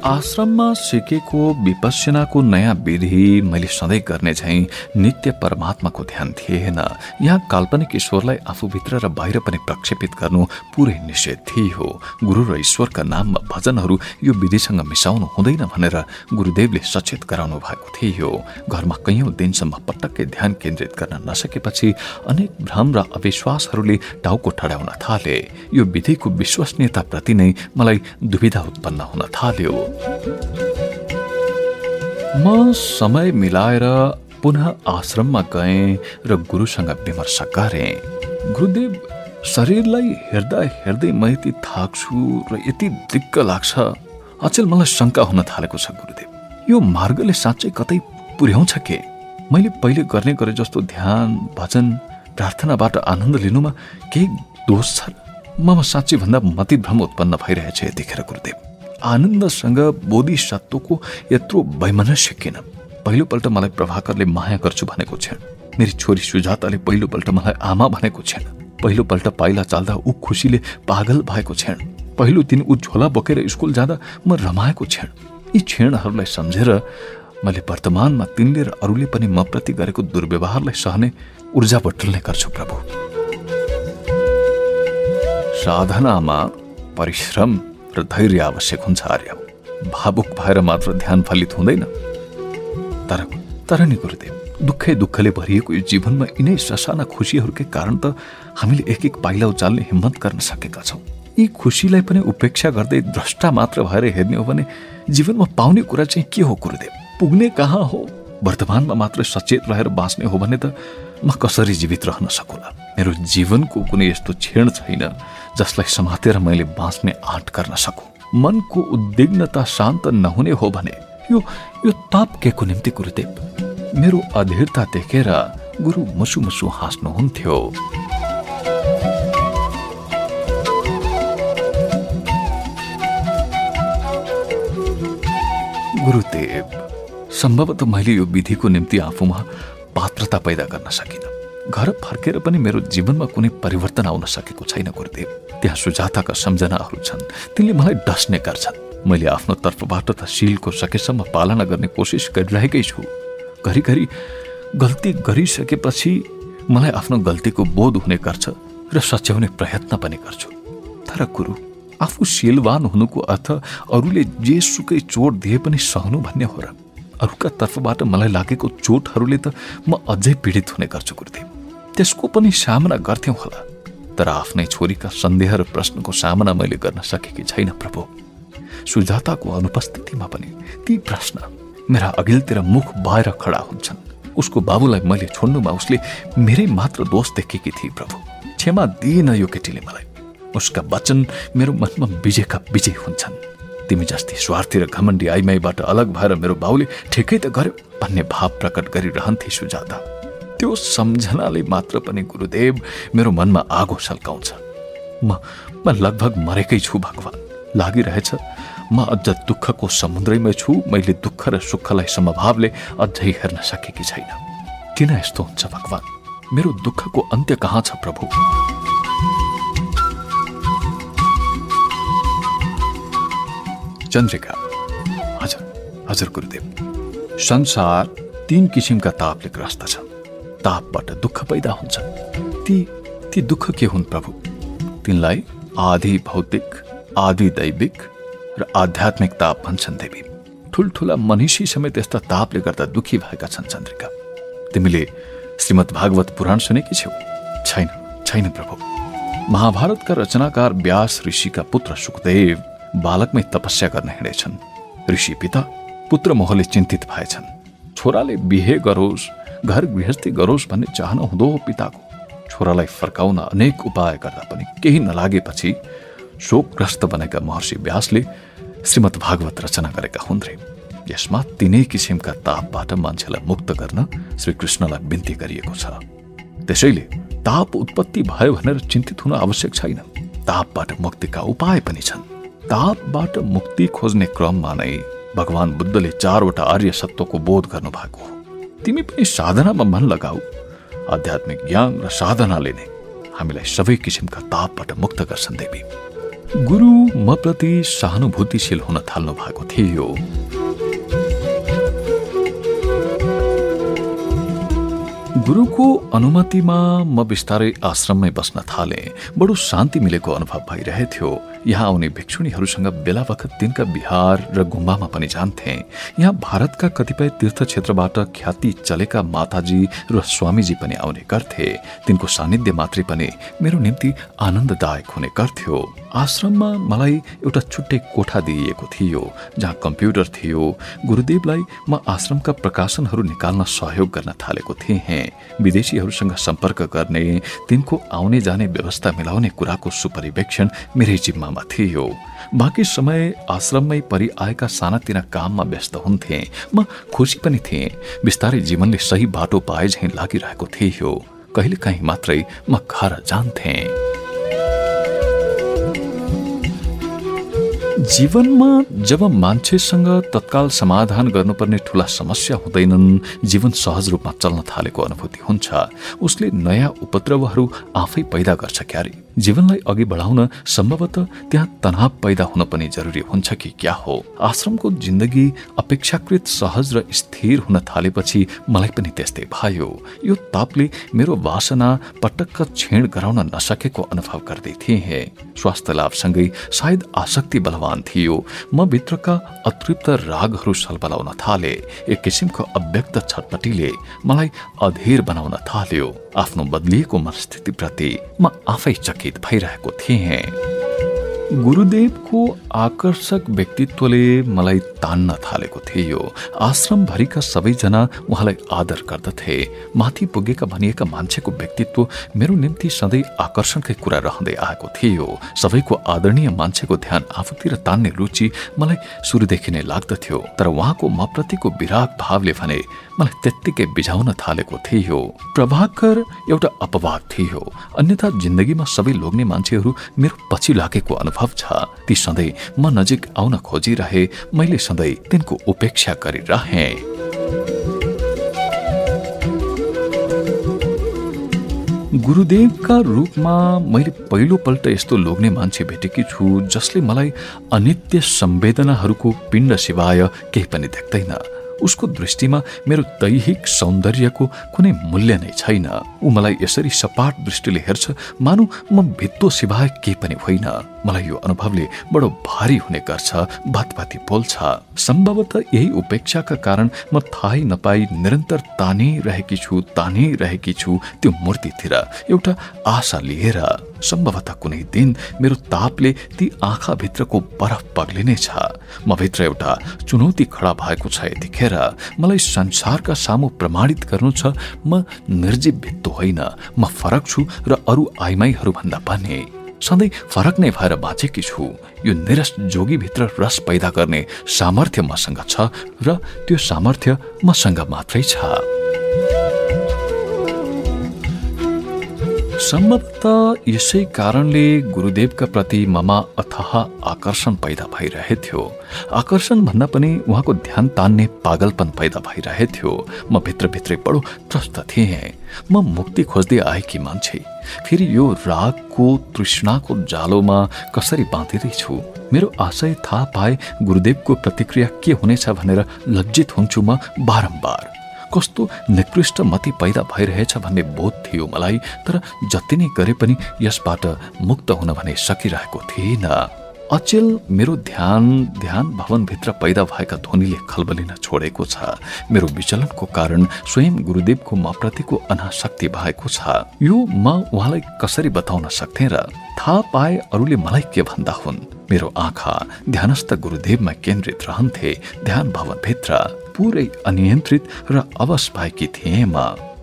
आश्रममा सिकेको विपस्यनाको नयाँ विधि मैले सधैँ गर्ने झैँ नित्य परमात्माको ध्यान थिएन। यहाँ काल्पनिक ईश्वरलाई आफूभित्र र बाहिर पनि प्रक्षेपित गर्नु पुरै निषेध थियो। गुरु र ईश्वरका नाममा भजनहरू यो विधिसँग मिसाउनु हुँदैन भनेर गुरुदेवले सचेत गराउनु भएको थियो। घरमा कैयौँ दिनसम्म पटक्कै ध्यान केन्द्रित गर्न नसकेपछि अनेक भ्रम र अविश्वासहरूले टाउको ठडाउन थाले। यो विधिको विश्वसनीयताप्रति नै मलाई दुविधा उत्पन्न हुन थाल्यो। म समय मिलाएर पुनः आश्रममा गएँ र गुरुसँग विमर्श गरेँ। गुरुदेव शरीरलाई हेर्दा हेर्दै म यति थाक्छु र यति दिक्क लाग्छ। अचेल मलाई शङ्का हुन थालेको छ गुरुदेव। यो मार्गले साँच्चै कतै पुर्याउँछ के? मैले पहिले गर्ने गरे जस्तो ध्यान भजन प्रार्थनाबाट आनन्द लिनुमा केही दोष छ? ममा साँच्चै भन्दा मतिभ्रम उत्पन्न भइरहेछ यतिखेर गुरुदेव। आनन्दसँग बोधिसत्वको यत्रो वैमनस्य किन पहिलोपल्ट मलाई प्रभाकरले माया गर्छु भनेको क्षण। मेरी छोरी सुजाताले पहिलोपल्ट मलाई आमा भनेको क्षण। पहिलोपल्ट पाइला चाल्दा ऊ खुसीले पागल भएको क्षण। पहिलो दिन ऊ झोला बोकेर स्कुल जाँदा म रमाएको क्षण। यी क्षणहरूलाई सम्झेर मैले वर्तमानमा तिनले र अरूले पनि म प्रति गरेको दुर्व्यवहारलाई सहने ऊर्जा बटुल्ने गर्छु प्रभु। साधनामा परिश्रम र धैर्य आवश्यक हुन्छ आर्य भावुक भएर मात्र ध्यान फलित हुँदैन। तर तर नि गुरुदेव दुःखै दुःखले भरिएको यो जीवनमा यिनै ससाना खुसीहरूकै कारण त हामीले एक एक पाइला उचाल्ने हिम्मत गर्न सकेका छौँ। यी खुसीलाई पनि उपेक्षा गर्दै द्रष्टा मात्र भएर हेर्ने हो भने जीवनमा पाउने कुरा चाहिँ के हो गुरुदेव? पुग्ने कहाँ हो? वर्तमानमा मात्र सचेत रहेर बाँच्ने हो भने त म कसरी जीवित रहन सकुला? मेरो जीवनको कुनै यस्तो क्षण छैन। जसलाई समातेर मैले बाँच्ने आँट गर्न सकु। मनको उद्विग्नता शान्त नहुने हो भने यो यो ताप के को निम्ति गुरुदेव? मेरो अधीरता देखेर गुरु मुसु मुसु हाँस्नुहुन्थ्यो। गुरुदेव सम्भवतः मैले यो विधिको निम्ति आफूमा पात्रता पैदा गर्न सकिनँ। घर फर्केर पनि मेरो जीवनमा कुनै परिवर्तन आउन सकेको छैन गुरुदेव। त्यहाँ सुजाताका सम्झनाहरू छन्। तिनले मलाई डस्ने गर्छन्। मैले आफ्नो तर्फबाट त शिलको सकेसम्म पालना गर्ने कोसिस गरिरहेकै छु। घरिघरि गल्ती गरिसकेपछि मलाई आफ्नो गल्तीको बोध हुने गर्छ र सच्याउने प्रयत्न पनि गर्छु। तर गुरु आफू शिलवान हुनुको अर्थ अरूले जेसुकै चोट दिए पनि सहनु भन्ने हो र अरूका तर्फबाट मलाई लागेको चोटहरूले त म अझै पीडित हुने गर्छु गुरुदेव। त्यसको पनि सामना गर्थ्यौँ होला। तर आफ्नै छोरीका सन्देह र प्रश्नको सामना मैले गर्न सकेकी छैन प्रभु। सुजाताको अनुपस्थितिमा पनि ती प्रश्न मेरा अघिल्तिर मुख बाहिर खडा हुन्छन्। उसको बाबुलाई मैले छोड्नुमा उसले मेरै मात्र दोष देखेकी थिए प्रभु। क्षमा दिएन यो केटीले मलाई। उसका वचन मेरो मनमा विजयका विजय हुन्छन्। तिमी जस्तै स्वार्थी र घमण्डी आइमाईबाट अलग भएर मेरो बाउले ठिकै त गर्यो भन्ने भाव प्रकट गरिरहन्थे सुजाता। त्यो सम्झनाले मात्र पनि गुरुदेव मेरो मनमा आगो सल्काउँछ म म लगभग मरेकै छु भगवान्। लागिरहेछ म अझ दुःखको समुद्रैमै छु मैले दुःख र सुखलाई समभावले अझै हेर्न सकेकी छैन। किन यस्तो हुन्छ भगवान्? मेरो दुःखको अन्त्य कहाँ छ प्रभु? चन्द्रिका हजुर हजुर गुरुदेव। संसार तीन किसिमका तापले ग्रस्त छ। तापबाट दुःख पैदा हुन्छ। ती ती दुःख के हुन् प्रभु? तिनलाई आधि भौतिक आदि दैविक र आध्यात्मिक ताप भन्छन् देवी। ठुल्ठुला मनिषी समेत यस्ता तापले गर्दा दुखी भएका छन् चन्द्रिका। तिमीले श्रीमद् भागवत पुराण सुनेकी छेउ? छैन छैन प्रभु। महाभारतका रचनाकार व्यास ऋषिका पुत्र सुखदेव बालकमै तपस्या गर्न हिँडेछन्। ऋषि पिता पुत्र मोहले चिन्तित भएछन्। छोराले बिहे गरोस् घर गृहस्थी गरोस् भन्ने चाहना हुँदो पिताको छोरालाई फर्काउन अनेक उपाय गर्दा पनि केही नलागेपछि शोकग्रस्त बनेका महर्षि व्यासले श्रीमद् भागवत रचना गरेका हुन् रे यसमा तिनै किसिमका तापबाट मान्छेलाई मुक्त गर्न श्रीकृष्णलाई बिन्ती गरिएको छ त्यसैले ताप उत्पत्ति भयो भनेर चिन्तित हुन आवश्यक छैन तापबाट मुक्तिका उपाय पनि छन् तापबाट मुक्ति खोज्ने क्रममा नै भगवान बुद्धले चारवटा आर्य सत्वको बोध गर्नु भएको हो तिमी पनि साधनामा मन लगाऊ आध्यात्मिक ज्ञान र साधनाले नै हामीलाई सबै किसिमका तापबाट मुक्त गर्छन् देवी गुरु म प्रति सहानुभूतिशील हुन थाल्नु भएको थियो गुरुको अनुमतिमा म बिस्तारै आश्रममै बस्न थालेँ बडो शान्ति मिलेको अनुभव भइरहेथ्यो यहाँ आउने भिक्षुणीहरूसँग बेला बखत तिनका बिहार र गुम्बामा पनि जान्थे। यहाँ भारतका कतिपय तीर्थ क्षेत्रबाट ख्याति चलेका माताजी र स्वामीजी पनि आउने गर्थे। तिनको सानिध्य मात्रै पनि मेरो निम्ति आनन्ददायक हुने गर्थ्यो। आश्रममा मलाई एउटा छुट्टै कोठा दिइएको थियो जहाँ कम्प्युटर थियो। गुरुदेवलाई म आश्रमका प्रकाशनहरू निकाल्न सहयोग गर्न थालेको थिएँ। विदेशीहरूसँग सम्पर्क गर्ने तिनको आउने जाने व्यवस्था मिलाउने कुराको सुपरिवेक्षण मेरै जिम्मा उत्साहमा थियो। बाँकी समय आश्रममै परि आएका सानातिना काममा व्यस्त हुन्थे। म खुसी पनि थिएँ। बिस्तारै जीवनले सही बाटो पाए झैँ लागिरहेको थियो। कहिले काहीँ मात्रै म घर जान्थेँ। जीवनमा जब मान्छेसँग तत्काल समाधान गर्नुपर्ने ठुला समस्या हुँदैनन् जीवन सहज रूपमा चल्न थालेको अनुभूति हुन्छ। उसले नयाँ उपद्रवहरू आफै पैदा गर्छ क्यारे। जीवनलाई अघि बढाउन सम्भवतः त्यहाँ तनाव पैदा हुन पनि जरुरी हुन्छ कि क्या हो? आश्रमको जिन्दगी अपेक्षाकृत सहज र स्थिर हुन थालेपछि मलाई पनि त्यस्तै भयो। यो तापले मेरो वासना पटक्क छेड गराउन नसकेको अनुभव गर्दै थिएँ। स्वास्थ्य लाभसँगै सायद आसक्ति बलवान थियो। म भित्रका अतृप्त रागहरू सलबलाउन थाले। एक किसिमको अव्यक्त छटपटीले मलाई अधीर बनाउन थाल्यो। आफ्नो बदलिएको मनस्थितिप्रति म आफै चकित भइरहेको थिएँ। गुरुदेवको आकर्षक व्यक्तित्वले मलाई तान्न थालेको थियो। आश्रमभरिका सबैजना उहाँलाई आदर गर्दथे। माथि पुगेका भनिएका मान्छेको व्यक्तित्व मेरो निम्ति सधैँ आकर्षणकै कुरा रहँदै आएको थियो। सबैको आदरणीय मान्छेको ध्यान आफूतिर तान्ने रुचि मलाई सुरुदेखि नै लाग्दथ्यो। तर उहाँको म प्रतिको विराग भावले भने मलाई त्यत्तिकै बिझाउन थालेको थियो। प्रभाकर एउटा अपवाद थियो। अन्यथा जिन्दगीमा सबै लोग्ने मान्छेहरू मेरो पछि लागेको अनुभव छ। ती सधैँ म नजिक आउन खोजिरहे मैले सधैँ तिनको उपेक्षा गरिरहे। गुरुदेवका रूपमा मैले पहिलोपल्ट यस्तो लोग्ने मान्छे भेटेकी छु जसले मलाई अनित्य संवेदनाहरूको पिण्ड सिवाय केही पनि देख्दैन। उसको दृष्टिमा मेरो दैहिक सौन्दर्यको कुनै मूल्य नै छैन। ऊ मलाई यसरी सपाट दृष्टिले हेर्छ मानु म भित्तो सिवाय केही पनि होइन। मलाई यो अनुभवले बडो भारी हुने गर्छ भातभाती बोल्छ। सम्भवतः यही उपेक्षाका कारण म थाहै नपाई निरन्तर तानिरहेकी छु तानिरहेकी छु त्यो मूर्तितिर। एउटा आशा लिएर सम्भवतः कुनै दिन मेरो तापले ती आँखा भित्रको बरफ पग्लिनेछ। भित्र एउटा चुनौती खडा भएको छ यतिखेर। मलाई संसारका सामु प्रमाणित गर्नु छ म निर्जीव भित्तो होइन। म फरक छु र अरू आइमाईहरू भन्दा पनि। सधैँ फरक नै भएर बाँचेकी छु। यो निरस जोगीभित्र रस पैदा गर्ने सामर्थ्य मसँग छ र त्यो सामर्थ्य मसँग मात्रै छ। सम्भवत यसै कारणले गुरुदेवका प्रति ममा अथाह आकर्षण पैदा भइरहेथ्यो। आकर्षण भन्दा पनि उहाँको ध्यान तान्ने पागलपन पैदा भइरहेथ्यो। म भित्रभित्रै बडो त्रस्त थिएँ। म मुक्ति खोज्दै आएकी मान्छे। फेरि यो रागको तृष्णाको जालोमा कसरी बाँधिँदैछु? मेरो आशय थाहा पाए गुरुदेवको प्रतिक्रिया के हुनेछ भनेर लज्जित हुन्छु म बारम्बार। कस्तो निकृष्ट मती पैदा भइरहेछ भन्ने बोध थियो मलाई तर जति नै गरे पनि यसबाट मुक्त हुन भने सकिरहेको थिएन। अचेल मेरो ध्यान ध्यान भवनभित्र पैदा भएका ध्वनिले खलबलिन छोडेको छ। मेरो विचलनको कारण स्वयं गुरुदेवको म प्रतिको अनाशक्ति भएको छ। यो म उहाँलाई कसरी बताउन सक्थेँ र थाहा पाए अरूले मलाई के भन्दा हुन्? मेरो आँखा ध्यानस्थ गुरुदेवमा केन्द्रित रहन्थे ध्यान भवनभित्र। पुरै अनियन्त्रित र अवश भएकी थिएँ म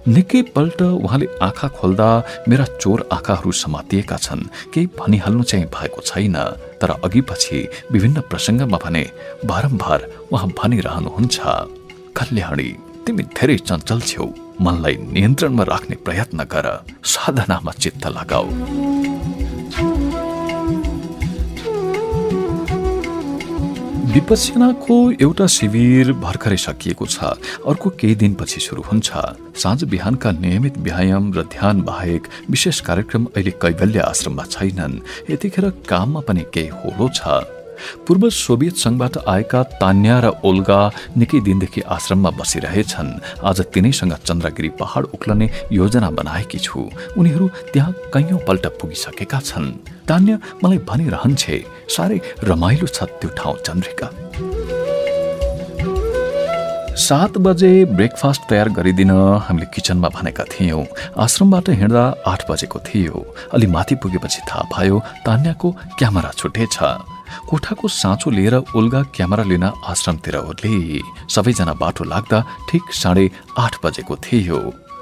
निकै पल्ट उहाँले आँखा खोल्दा मेरा चोर आँखाहरू समातिएका छन्। केही भनिहाल्नु चाहिँ भएको छैन। तर अघि पछि विभिन्न प्रसङ्गमा भने बारम्बार उहाँ भनिरहनुहुन्छ। कल्याणी तिमी धेरै चञ्चल छेउ। मनलाई नियन्त्रणमा राख्ने प्रयत्न गर। साधनामा चित्त लगाऊ। विपसनाको एउटा शिविर भर्खरै सकिएको छ। अर्को केही दिनपछि सुरु हुन्छ। साँझ बिहानका नियमित व्यायाम र ध्यान बाहेक विशेष कार्यक्रम अहिले कैवल्य आश्रममा छैनन्। यतिखेर काममा पनि केही होलो छ। पूर्व सोभियत संघबाट आएका तान्या र ओल्गा निकै दिनदेखि आश्रममा बसिरहेछन्। आज तिनैसँग चन्द्रगिरी पहाड उक्लने योजना बनाएकी छु। उनीहरू त्यहाँ कैयौँ पल्ट पुगिसकेका छन्। तान्या मलाई भनिरहन्छे साह्रै रमाइलो छ त्यो ठाउँ चन्द्रिका। सात बजे ब्रेकफास्ट तयार गरिदिन हामीले किचनमा भनेका थियौँ। आश्रमबाट हिँड्दा आठ बजेको थियो। अलि माथि पुगेपछि थाहा भयो तान्याको क्यामेरा छुटेछ कोठाको साँचो लिएर उल्गा क्यामेरा लिन आश्रमतिर ओर्ले। सबैजना बाटो लाग्दा ठिक साढे आठ बजेको थियो।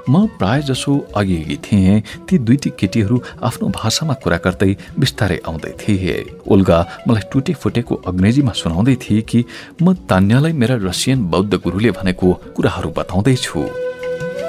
म प्राय जसो अघि अघि थिएँ ती दुईटी केटीहरू आफ्नो भाषामा कुरा गर्दै बिस्तारै आउँदै थिए। उल्गा मलाई टुटे फुटेको अङ्ग्रेजीमा सुनाउँदै थिए कि म तान्यालाई मेरा रसियन बौद्ध गुरुले भनेको कुराहरू बताउँदैछु।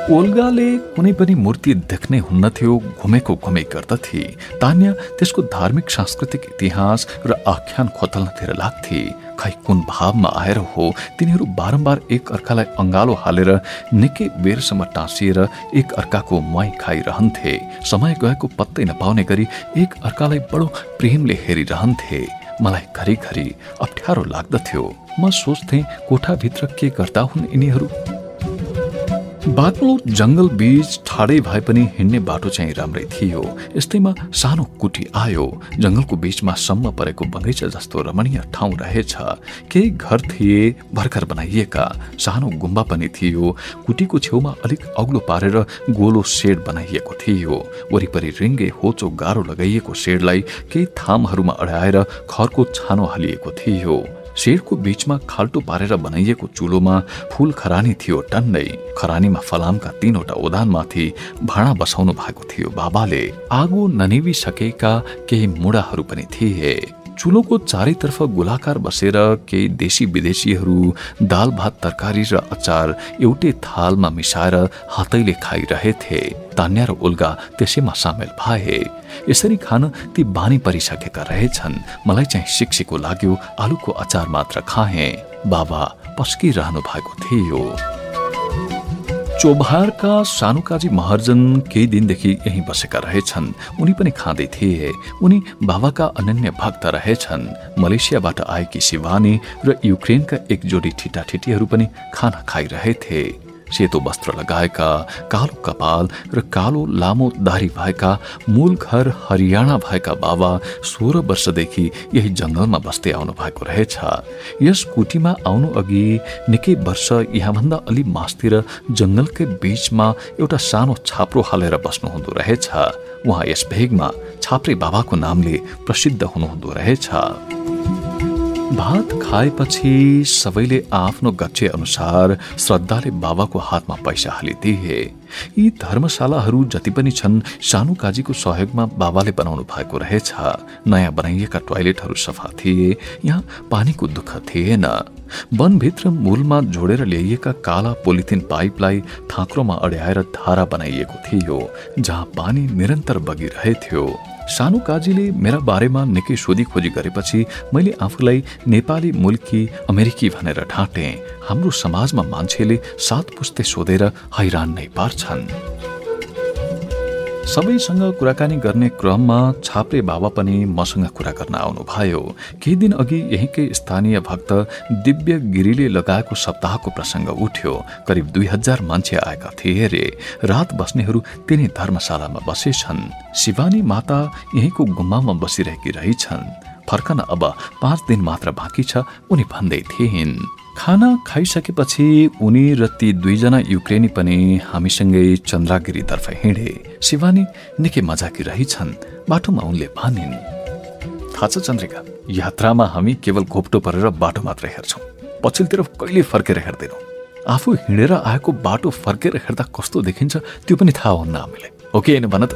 ओल्गाले कुनै पनि मूर्ति देख्ने हुन्नथ्यो घुमेको घुमे गर्दथे। तान्या त्यसको धार्मिक सांस्कृतिक इतिहास र आख्यान खोतल्नतिर लाग्थे। खै कुन भावमा आएर हो तिनीहरू बारम्बार एक अर्कालाई अङ्गालो हालेर निकै बेरसम्म टाँसिएर एक अर्काको मुहाई खाइरहन्थे। समय गएको पत्तै नपाउने गरी एक अर्कालाई बडो प्रेमले हेरिरहन्थे। मलाई घरिघरि अप्ठ्यारो लाग्दथ्यो। म सोच्थेँ कोठाभित्र के गर्दा हुन् यिनीहरू? बाक्लो जङ्गल बीच ठाडै भए पनि हिँड्ने बाटो चाहिँ राम्रै थियो। यस्तैमा सानो कुटी आयो। जङ्गलको बीचमा सम्म परेको बगैँचा जस्तो रमणीय ठाउँ रहेछ। केही घर थिए भर्खर बनाइएका। सानो गुम्बा पनि थियो। कुटीको छेउमा अलिक अग्लो पारेर गोलो सेड बनाइएको थियो। वरिपरि रिङ्गे होचो गाह्रो लगाइएको सेडलाई केही थामहरूमा अडाएर खरको छानो हालिएको थियो। शेरको बीचमा खाल्टो पारेर बनाइएको चुलोमा फूल खरानी थियो टन्नै। खरानीमा फलामका तीनवटा ओदानमाथि भाँडा बसाउनु भएको थियो बाबाले। आगो ननिविसकेका केही मुडाहरू पनि थिए। चुलोको चारैतर्फ गोलाकार बसेर केही देशी विदेशीहरू दाल भात तरकारी र अचार एउटै थालमा मिसाएर हातैले खाइरहेथे। तान्या र उल्गा त्यसैमा सामेल भए। यसरी खान ती बानी परिसकेका रहेछन्। मलाई चाहिँ सिक्सीको लाग्यो आलुको अचार मात्र खाए बाबा पस्किरहनु भएको थियो। चोभारका सानुकाजी महर्जन केही दिनदेखि यहीँ बसेका रहेछन्। उनी पनि खाँदै थिए। उनी बाबाका अनन्य भक्त रहेछन्। मलेसियाबाट आएकी शिवानी र युक्रेनका एक जोडी ठिटाठिटीहरू पनि खाना खाइरहेथे। सेतो वस्त्र लगाएका कालो कपाल र कालो लामो दारी भएका मूल घर हरियाणा भएका बाबा सोह्र वर्षदेखि यही जङ्गलमा बस्दै आउनु भएको रहेछ। यस कुटीमा आउनु अघि निकै वर्ष यहाँभन्दा अलि मासतिर जङ्गलकै बीचमा एउटा सानो छाप्रो हालेर बस्नुहुँदो रहेछ। उहाँ यस भेगमा छाप्रे बाबाको नामले प्रसिद्ध हुनुहुँदो रहेछ। भात खाएपछि सबैले आफ्नो गच्छे अनुसार श्रद्धाले बाबाको हातमा पैसा हालिदिए। यी धर्मशालाहरू जति पनि छन् सानो काजीको सहयोगमा बाबाले बनाउनु भएको रहेछ। नयाँ बनाइएका टोयलेटहरू सफा थिए यहाँ पानीको दुःख थिएन। वनभित्र मूलमा जोडेर ल्याइएका काला पोलिथिन पाइपलाई थाक्रोमा अड्याएर धारा बनाइएको थियो जहाँ पानी निरन्तर बगिरहेथ्यो। सानो काजीले मेरा बारेमा निकै सोधी खोजी गरेपछि मैले आफूलाई नेपाली मुल्की अमेरिकी भनेर ढाँटे। हाम्रो समाजमा मान्छेले सात पुस्ते सोधेर हैरान नै पार्छन्। सबैसँग कुराकानी गर्ने क्रममा छाप्रे बाबा पनि मसँग कुरा गर्न आउनुभयो। केही दिन अघि यहीँकै स्थानीय भक्त दिव्य गिरीले लगाएको सप्ताहको प्रसङ्ग उठ्यो। करिब दुई हजार मान्छे आएका थिए रे। रात बस्नेहरू तिनी धर्मशालामा बसेछन्। शिवानी माता यहीँको गुम्बामा बसिरहेकी रहेछन्। फर्कन अब पाँच दिन मात्र बाँकी छ उनी भन्दै थिइन्। खाना खाइसकेपछि उनी र ती दुईजना युक्रेनी पनि हामीसँगै चन्द्रागिरीतर्फ हिँडे। शिवानी निकै मजाकी रहेछन्। बाटोमा उनले भनिन् थाहा छ चन्द्रिका यात्रामा हामी केवल घोप्टो परेर बाटो मात्र हेर्छौँ। पछिल्लोतिर कहिले फर्केर हेर्दैनौँ। आफू हिँडेर आएको बाटो फर्केर हेर्दा कस्तो देखिन्छ त्यो पनि थाहा हुन्न हामीलाई। हो कि होइन भन त।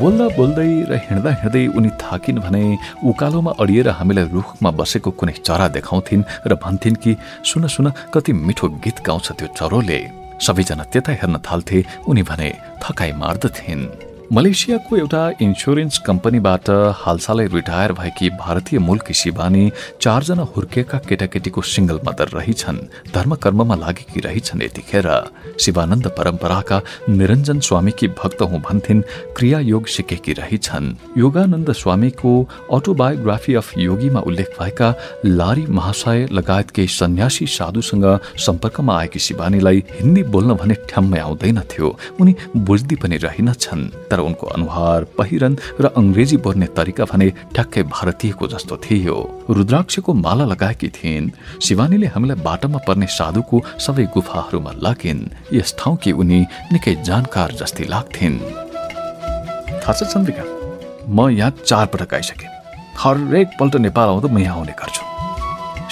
बोल्दा बोल्दै र हिँड्दा हिँड्दै उनी थाकिन् भने उकालोमा अडिएर हामीलाई रुखमा बसेको कुनै चरा देखाउँथिन् र भन्थिन् कि सुन सुन कति मिठो गीत गाउँछ त्यो चरोले। सबैजना त्यता हेर्न थाल्थे। उनी भने थकाइ मार्दथिन्। मलेसियाको एउटा इन्सुरेन्स कम्पनीबाट हालसालै रिटायर भएकी भारतीय मूलकी शिवानी चारजना हुर्किएका केटाकेटीको सिंगल मदर रहिछन् धर्मकर्ममा लागेकी रहिछन् यतिखेर। शिवानन्द परम्पराका निरञ्जन स्वामीकी भक्त हुँ भन्थिन् क्रिया योग सिकेकी रहिछन्। योगानन्द स्वामीको अटोबायोग्राफी अफ योगीमा उल्लेख भएका लारी महाशय लगायत केही सन्यासी साधुसँग सम्पर्कमा आएकी शिवानीलाई हिन्दी बोल्न भने ठ्याम्मै आउँदैनथ्यो उनी बुझ्दी पनि रहेनछन् तर उनको अनुहार पहिरन र अङ्ग्रेजी बोल्ने तरिका भने ठ्याक्कै भारतीयको जस्तो थियो। रुद्राक्षको माला लगाएकी थिइन्। शिवानीले हामीलाई बाटोमा पर्ने साधुको सबै गुफाहरूमा लागिन्। यस ठाउँकी उनी निकै जानकार जस्तै लाग्थिन्। थाहा छ चन्द्रिका म यहाँ चार पटक आइसकेँ। हरेक पल्ट नेपाल आउँदा म यहाँ आउने गर्छु।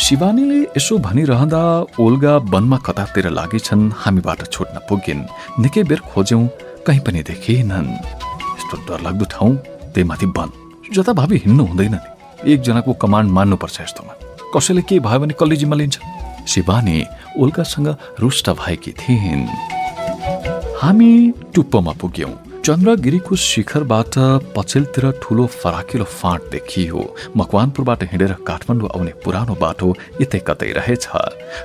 शिवानीले यसो भनिरहँदा ओल्गा वनमा कतातिर लागेछन्। हामीबाट छुट्न पुगिन्। निकै बेर खोज्यौँ। कहीँ पनि देखिएनन् यस्तो डरलाग्दो ठाउँ त्यही माथि वन जताभावी हिँड्नु हुँदैन नि। एकजनाको कमान्ड मान्नुपर्छ यस्तोमा। कसैले के भयो भने कसले जिम्मा लिन्छ। शिवानी ओल्गासँग रुष्ट भएकी थिइन्। हामी टुप्पोमा पुग्यौँ। चन्द्रगिरीको शिखरबाट पछिल्तिर ठुलो फराकिलो फाँट देखियो। मकवानपुरबाट हिँडेर काठमाडौँ आउने पुरानो बाटो यतै कतै रहेछ।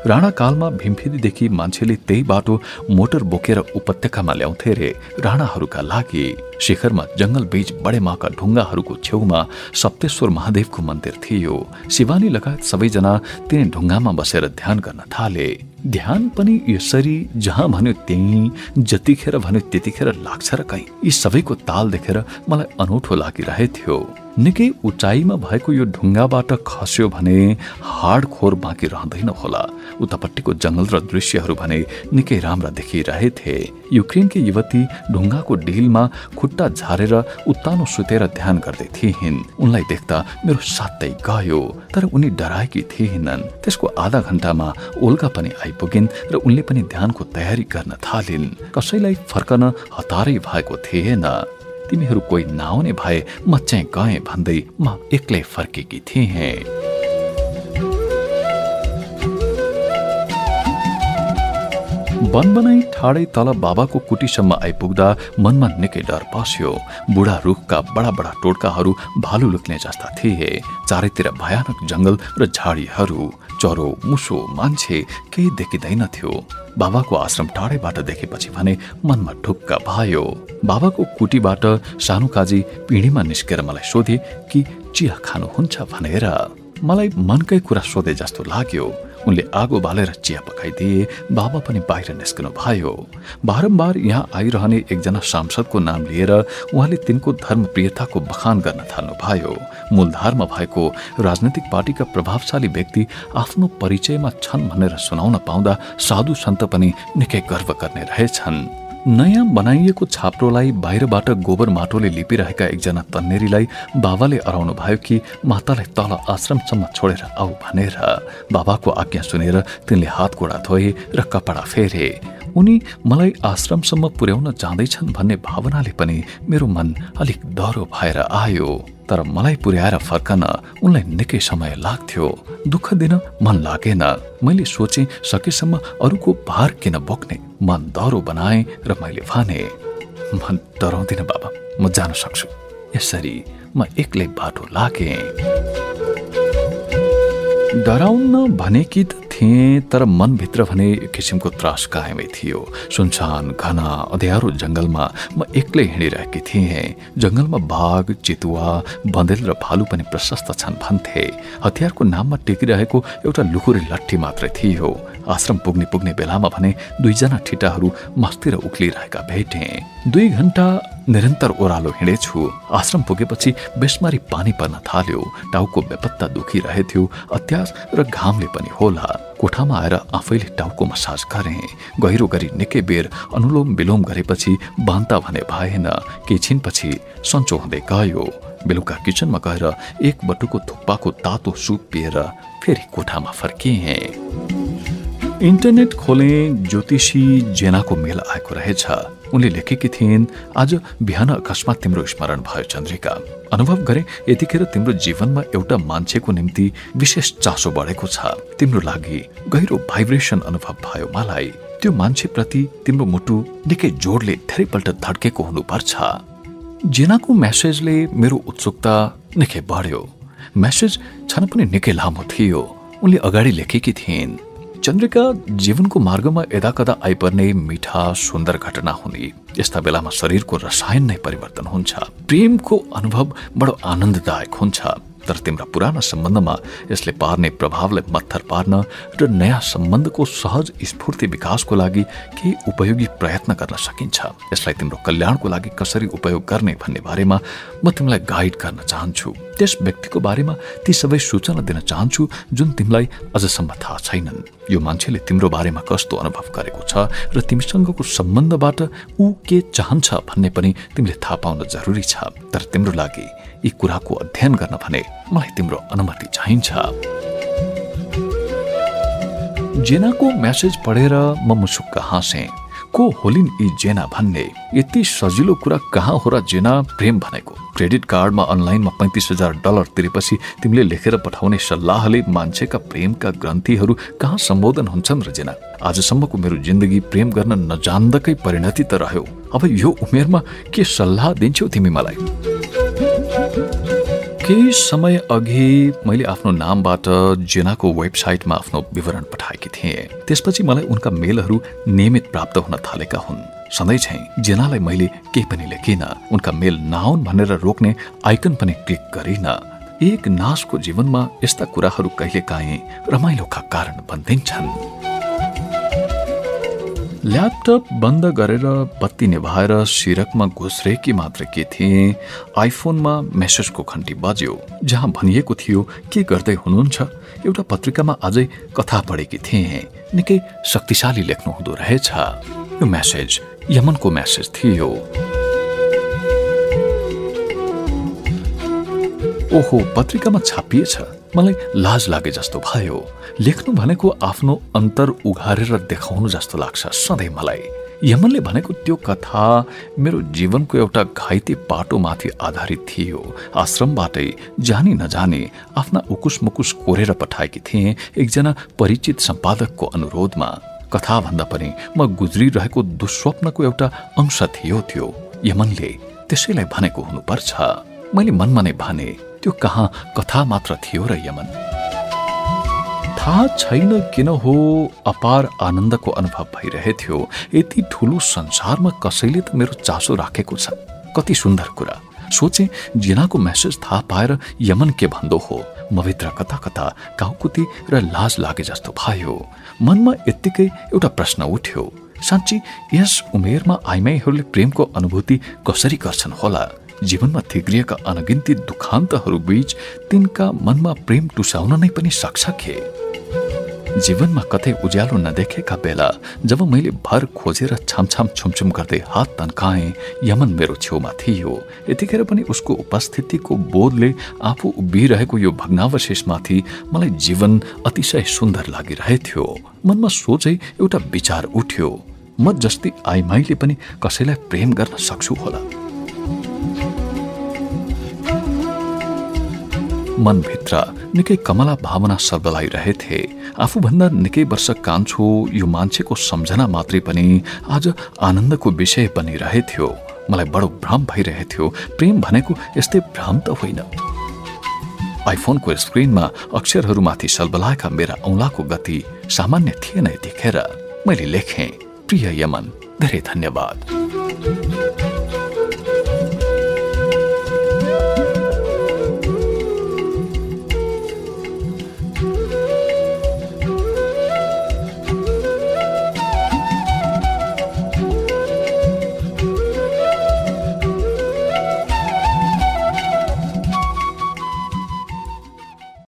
राणाकालमा भीमफेदीदेखि मान्छेले त्यही बाटो मोटर बोकेर उपत्यकामा ल्याउँथे रे राणाहरूका लागि। शिखरमा जंगल बीच बडेमाका ढुङ्गाहरूको छेउमा सप्तेश्वर महादेवको मन्दिर थियो। शिवानी लगायत सबैजना तिनी ढुङ्गामा बसेर ध्यान गर्न थाले। ध्यान पनि यसरी जहाँ भन्यो त्यही जतिखेर भन्यो त्यतिखेर लाग्छ र कहीँ। यी सबैको ताल देखेर मलाई अनौठो लागिरहेथ्यो। निकै उचाइमा भएको यो ढुङ्गाबाट खस्यो भने हाड खोर बाँकी रहँदैन होला। उतापट्टिको जङ्गल र दृश्यहरू भने निकै राम्रा देखिरहेथे। युक्रेनकी युवती ढुङ्गाको ढिलमा खुट्टा झारेर उत्तानो सुतेर ध्यान गर्दै थिइन्। उनलाई देख्दा मेरो सातै गयो तर उनी डराएकी थिएनन्। त्यसको आधा घण्टामा ओल्गा पनि आइपुगिन् र उनले पनि ध्यानको तयारी गर्न थालिन्। कसैलाई फर्कन हतारै भएको थिएन। तिमीहरू कोही नआउने भए म चाहिँ गएँ भन्दै म एक्लै फर्केकी थिएँ। बनाई ठाडै तल बाबाको कुटीसम्म आइपुग्दा मनमा निकै डर पस्यो। बुढा रुखका बडा बडा टोड्काहरू भालु लुक्ने जस्ता थिए। चारैतिर भयानक जङ्गल र झाडीहरू चरो मुसो मान्छे केही देखिँदैनथ्यो बाबाको आश्रम टाढैबाट देखेपछि भने मनमा ढुक्क भयो। बाबाको कुटीबाट सानो काजी पिँढीमा निस्केर मलाई सोधे कि चिया खानुहुन्छ भनेर। मलाई मनकै कुरा सोधे जस्तो लाग्यो। उनले आगो बालेर चिया पकाइदिए। बाबा पनि बाहिर निस्कनु भयो। बारम्बार यहाँ आइरहने एकजना सांसदको नाम लिएर उहाँले तिनको धर्मप्रियताको बखान गर्न थाल्नुभयो मूलधारमा भएको राजनैतिक पार्टीका प्रभावशाली व्यक्ति आफ्नो परिचयमा छन् भनेर सुनाउन पाउँदा साधु सन्त पनि निकै गर्व गर्ने रहेछन्। नयाँ बनाइएको छाप्रोलाई बाहिरबाट गोबर माटोले लिपिरहेका एकजना तन्नेरीलाई बाबाले अराउनु भयो कि मातालाई तल आश्रमसम्म छोडेर आऊ भनेर। बाबाको आज्ञा सुनेर तिनले हात गोडा धोए र कपडा फेरे। उनी मलाई आश्रमसम्म पुर्याउन जाँदैछन् भन्ने भावनाले पनि मेरो मन अलिक डह्रो भएर आयो। तर मलाई पुर्याएर फर्कन उनलाई निकै समय लाग्थ्यो। दुःख दिन मन लागेन। मैले सोचे सकेसम्म अरूको भार किन बोक्ने? मन डह्रो बनाए र मैले भने मन डराउँदिन बाबा म जान सक्छु। यसरी म एक्लै बाटो लागेँ। डराउन भनेकी त थिएँ तर मनभित्र भने एक किसिमको त्रास कायमै थियो। सुनसान घना अध्यारो जङ्गलमा म एक्लै हिँडिरहेकी थिएँ। जङ्गलमा बाघ चितुवा बँदेल र भालु पनि प्रशस्त छन् भन्थे। हतियारको नाममा टेकिरहेको एउटा लुखुरी लट्ठी मात्रै थियो। आश्रम पुग्ने पुग्ने बेलामा भने दुईजना ठिटाहरू मस्तिर उक्लिरहेका भेटे। दुई घन्टा निरन्तर ओह्रालो हिँडेछु। आश्रम पुगेपछि बेसमारी पानी पर्न थाल्यो। टाउको बेपत्ता दुखिरहेथ्यो। अत्यास र घामले पनि होला। कोठामा आएर आफैले टाउको मसाज गरे। गहिरो गरी निकै बेर अनुलोम विलोम गरेपछि बान्ता भने भएन। केही छिनपछि सन्चो हुँदै गयो। बेलुका किचनमा गएर एक बटुको थुक्पाको तातो सुप पिएर फेरि कोठामा फर्किए। इन्टरनेट खोले ज्योतिषी जेनाको मेल आएको रहेछ। उनले लेखेकी थिइन् आज बिहान अकस्मात तिम्रो स्मरण भयो चन्द्रिका। अनुभव गरे यतिखेर तिम्रो जीवनमा एउटा मान्छेको निम्ति विशेष चासो बढेको छ। तिम्रो लागि गहिरो भाइब्रेसन अनुभव भयो मलाई। त्यो मान्छेप्रति तिम्रो मुटु निकै जोडले धेरैपल्ट धड्केको हुनुपर्छ। जेनाको म्यासेजले मेरो उत्सुकता निकै बढ्यो। म्यासेज छन पनि निकै लामो थियो। उनले अगाडि लेखेकी थिइन्। चन्द्रिका जीवनको मार्गमा यदाकदा आइपर्ने मिठा सुन्दर घटना हुने। यस्ता बेलामा शरीरको रसायन नै परिवर्तन हुन्छ। प्रेमको अनुभव बडो आनन्ददायक हुन्छ। तर तिम्रा पुराना सम्बन्धमा यसले पार्ने प्रभावलाई मत्थर पार्न र नयाँ सम्बन्धको सहज स्फूर्ति विकासको लागि केही उपयोगी प्रयत्न गर्न सकिन्छ। यसलाई तिम्रो कल्याणको लागि कसरी उपयोग गर्ने भन्ने बारेमा म तिमीलाई गाइड गर्न चाहन्छु। त्यस व्यक्तिको बारेमा ती सबै सूचना दिन चाहन्छु जुन तिमीलाई अझसम्म थाहा छैनन्। यो मान्छेले तिम्रो बारेमा कस्तो अनुभव गरेको छ र तिमीसँगको सम्बन्धबाट ऊ के चाहन्छ भन्ने पनि तिमीले थाहा पाउन जरुरी छ। तर तिम्रो लागि यी कुराको अध्ययन गर्न भने मलाई तिम्रो अनुमति चाहिन्छ। जेनाको म्यासेज पढेर म मुसुक्क हाँसे। को होलिन् यी जेना भन्ने? यति सजिलो कुरा कहाँ हो र जेना? प्रेम भनेको। क्रेडिट कार्डमा अनलाइनमा पैँतिस हजार डलर तिरेपछि तिमीले लेखेर पठाउने सल्लाहले मान्छेका प्रेमका ग्रन्थीहरू कहाँ सम्बोधन हुन्छन् र जेना? आजसम्मको मेरो जिन्दगी प्रेम गर्न नजान्दकै परिणति त रह्यो। अब यो उमेरमा के सल्लाह दिन्छौ तिमी मलाई? केही समय अघि मैले आफ्नो नामबाट जेनाको वेबसाइटमा आफ्नो विवरण पठाएकी थिएँ। त्यसपछि मलाई उनका मेलहरू नियमित प्राप्त हुन थालेका हुन्। सधैँ चाहिँ जेनालाई मैले केही पनि लेखिन उनका मेल नआउन् भनेर रोक्ने आइकन पनि क्लिक गरिन। एक नाशको जीवनमा यस्ता कुराहरू कहिले काहीँ रमाइलोका कारण बनिदिन्छन्। ल्यापटप बन्द गरेर बत्ती निभाएर सिरकमा घुस्रेकी मात्र के थिए? आइफोनमा मेसेजको घन्टी बज्यो। जहाँ भनिएको थियो के गर्दै हुनुहुन्छ? एउटा पत्रिकामा अझै कथा पढेकी थिए। निकै शक्तिशाली लेख्नु हुँदो रहेछ। यो मेसेज यमनको मेसेज थियो। ओहो पत्रिकामा छापिएछ। मलाई लाज लागे जस्तो भयो। लेख्नु भनेको आफ्नो अन्तर उघारेर देखाउनु जस्तो लाग्छ सधैँ मलाई। यमनले भनेको त्यो कथा मेरो जीवनको एउटा घाइते पाटोमाथि आधारित थियो। आश्रमबाटै जानी नजाने आफ्ना उकुस मुकुस कोरेर पठाएकी थिएँ एकजना परिचित सम्पादकको अनुरोधमा। कथा भन्दा पनि म गुज्रिरहेको दुस्वप्नको एउटा अंश थियो त्यो। यमनले त्यसैलाई भनेको हुनुपर्छ। मैले मनमा नै भने त्यो कहाँ कथा मात्र थियो र यमन? थाहा छैन किन हो अपार आनन्दको अनुभव भइरहेथ्यो। यति ठुलो संसारमा कसैले त मेरो चासो राखेको छ। कति सुन्दर कुरा। सोचे जिनाको मेसेज थाहा पाएर यमन के भन्दो हो? मभित्र कता कता काउकुती र लाज लागे जस्तो भयो। मनमा यत्तिकै एउटा प्रश्न उठ्यो। साँच्ची यस उमेरमा आइमाईहरूले प्रेमको अनुभूति कसरी गर्छन् होला? जीवनमा थिग्रिएका अनगिन्ती दुखान्तहरू बीच तिनका मनमा प्रेम टुसाउन नै पनि सक्छ के? जीवनमा कतै उज्यालो नदेखेका बेला जब मैले भर खोजेर छामछाम छुमछुम गर्दै हात तन्काएँ यमन मेरो छेउमा थियो। यतिखेर पनि उसको उपस्थितिको बोधले आफू उभिरहेको यो भग्नावशेषमाथि मलाई जीवन अतिशय सुन्दर लागिरहेथ्यो। मनमा सोचै एउटा विचार उठ्यो। म जस्तै आइमाईले पनि कसैलाई प्रेम गर्न सक्छु होला। मनभित्र निकै कमला भावना सर्बलाइरहेथे आफूभन्दा निकै वर्ष कान्छो यो मान्छेको सम्झना मात्रै पनि आज आनन्दको विषय बनिरहेथ्यो। मलाई बडो भ्रम भइरहेथ्यो। प्रेम भनेको यस्तै भ्रम त होइन। आइफोनको स्क्रिनमा अक्षरहरूमाथि सलबलाएका मेरा औँलाको गति सामान्य थिएन यतिखेर। मैले लेखेँ प्रिय यमन धेरै धन्यवाद।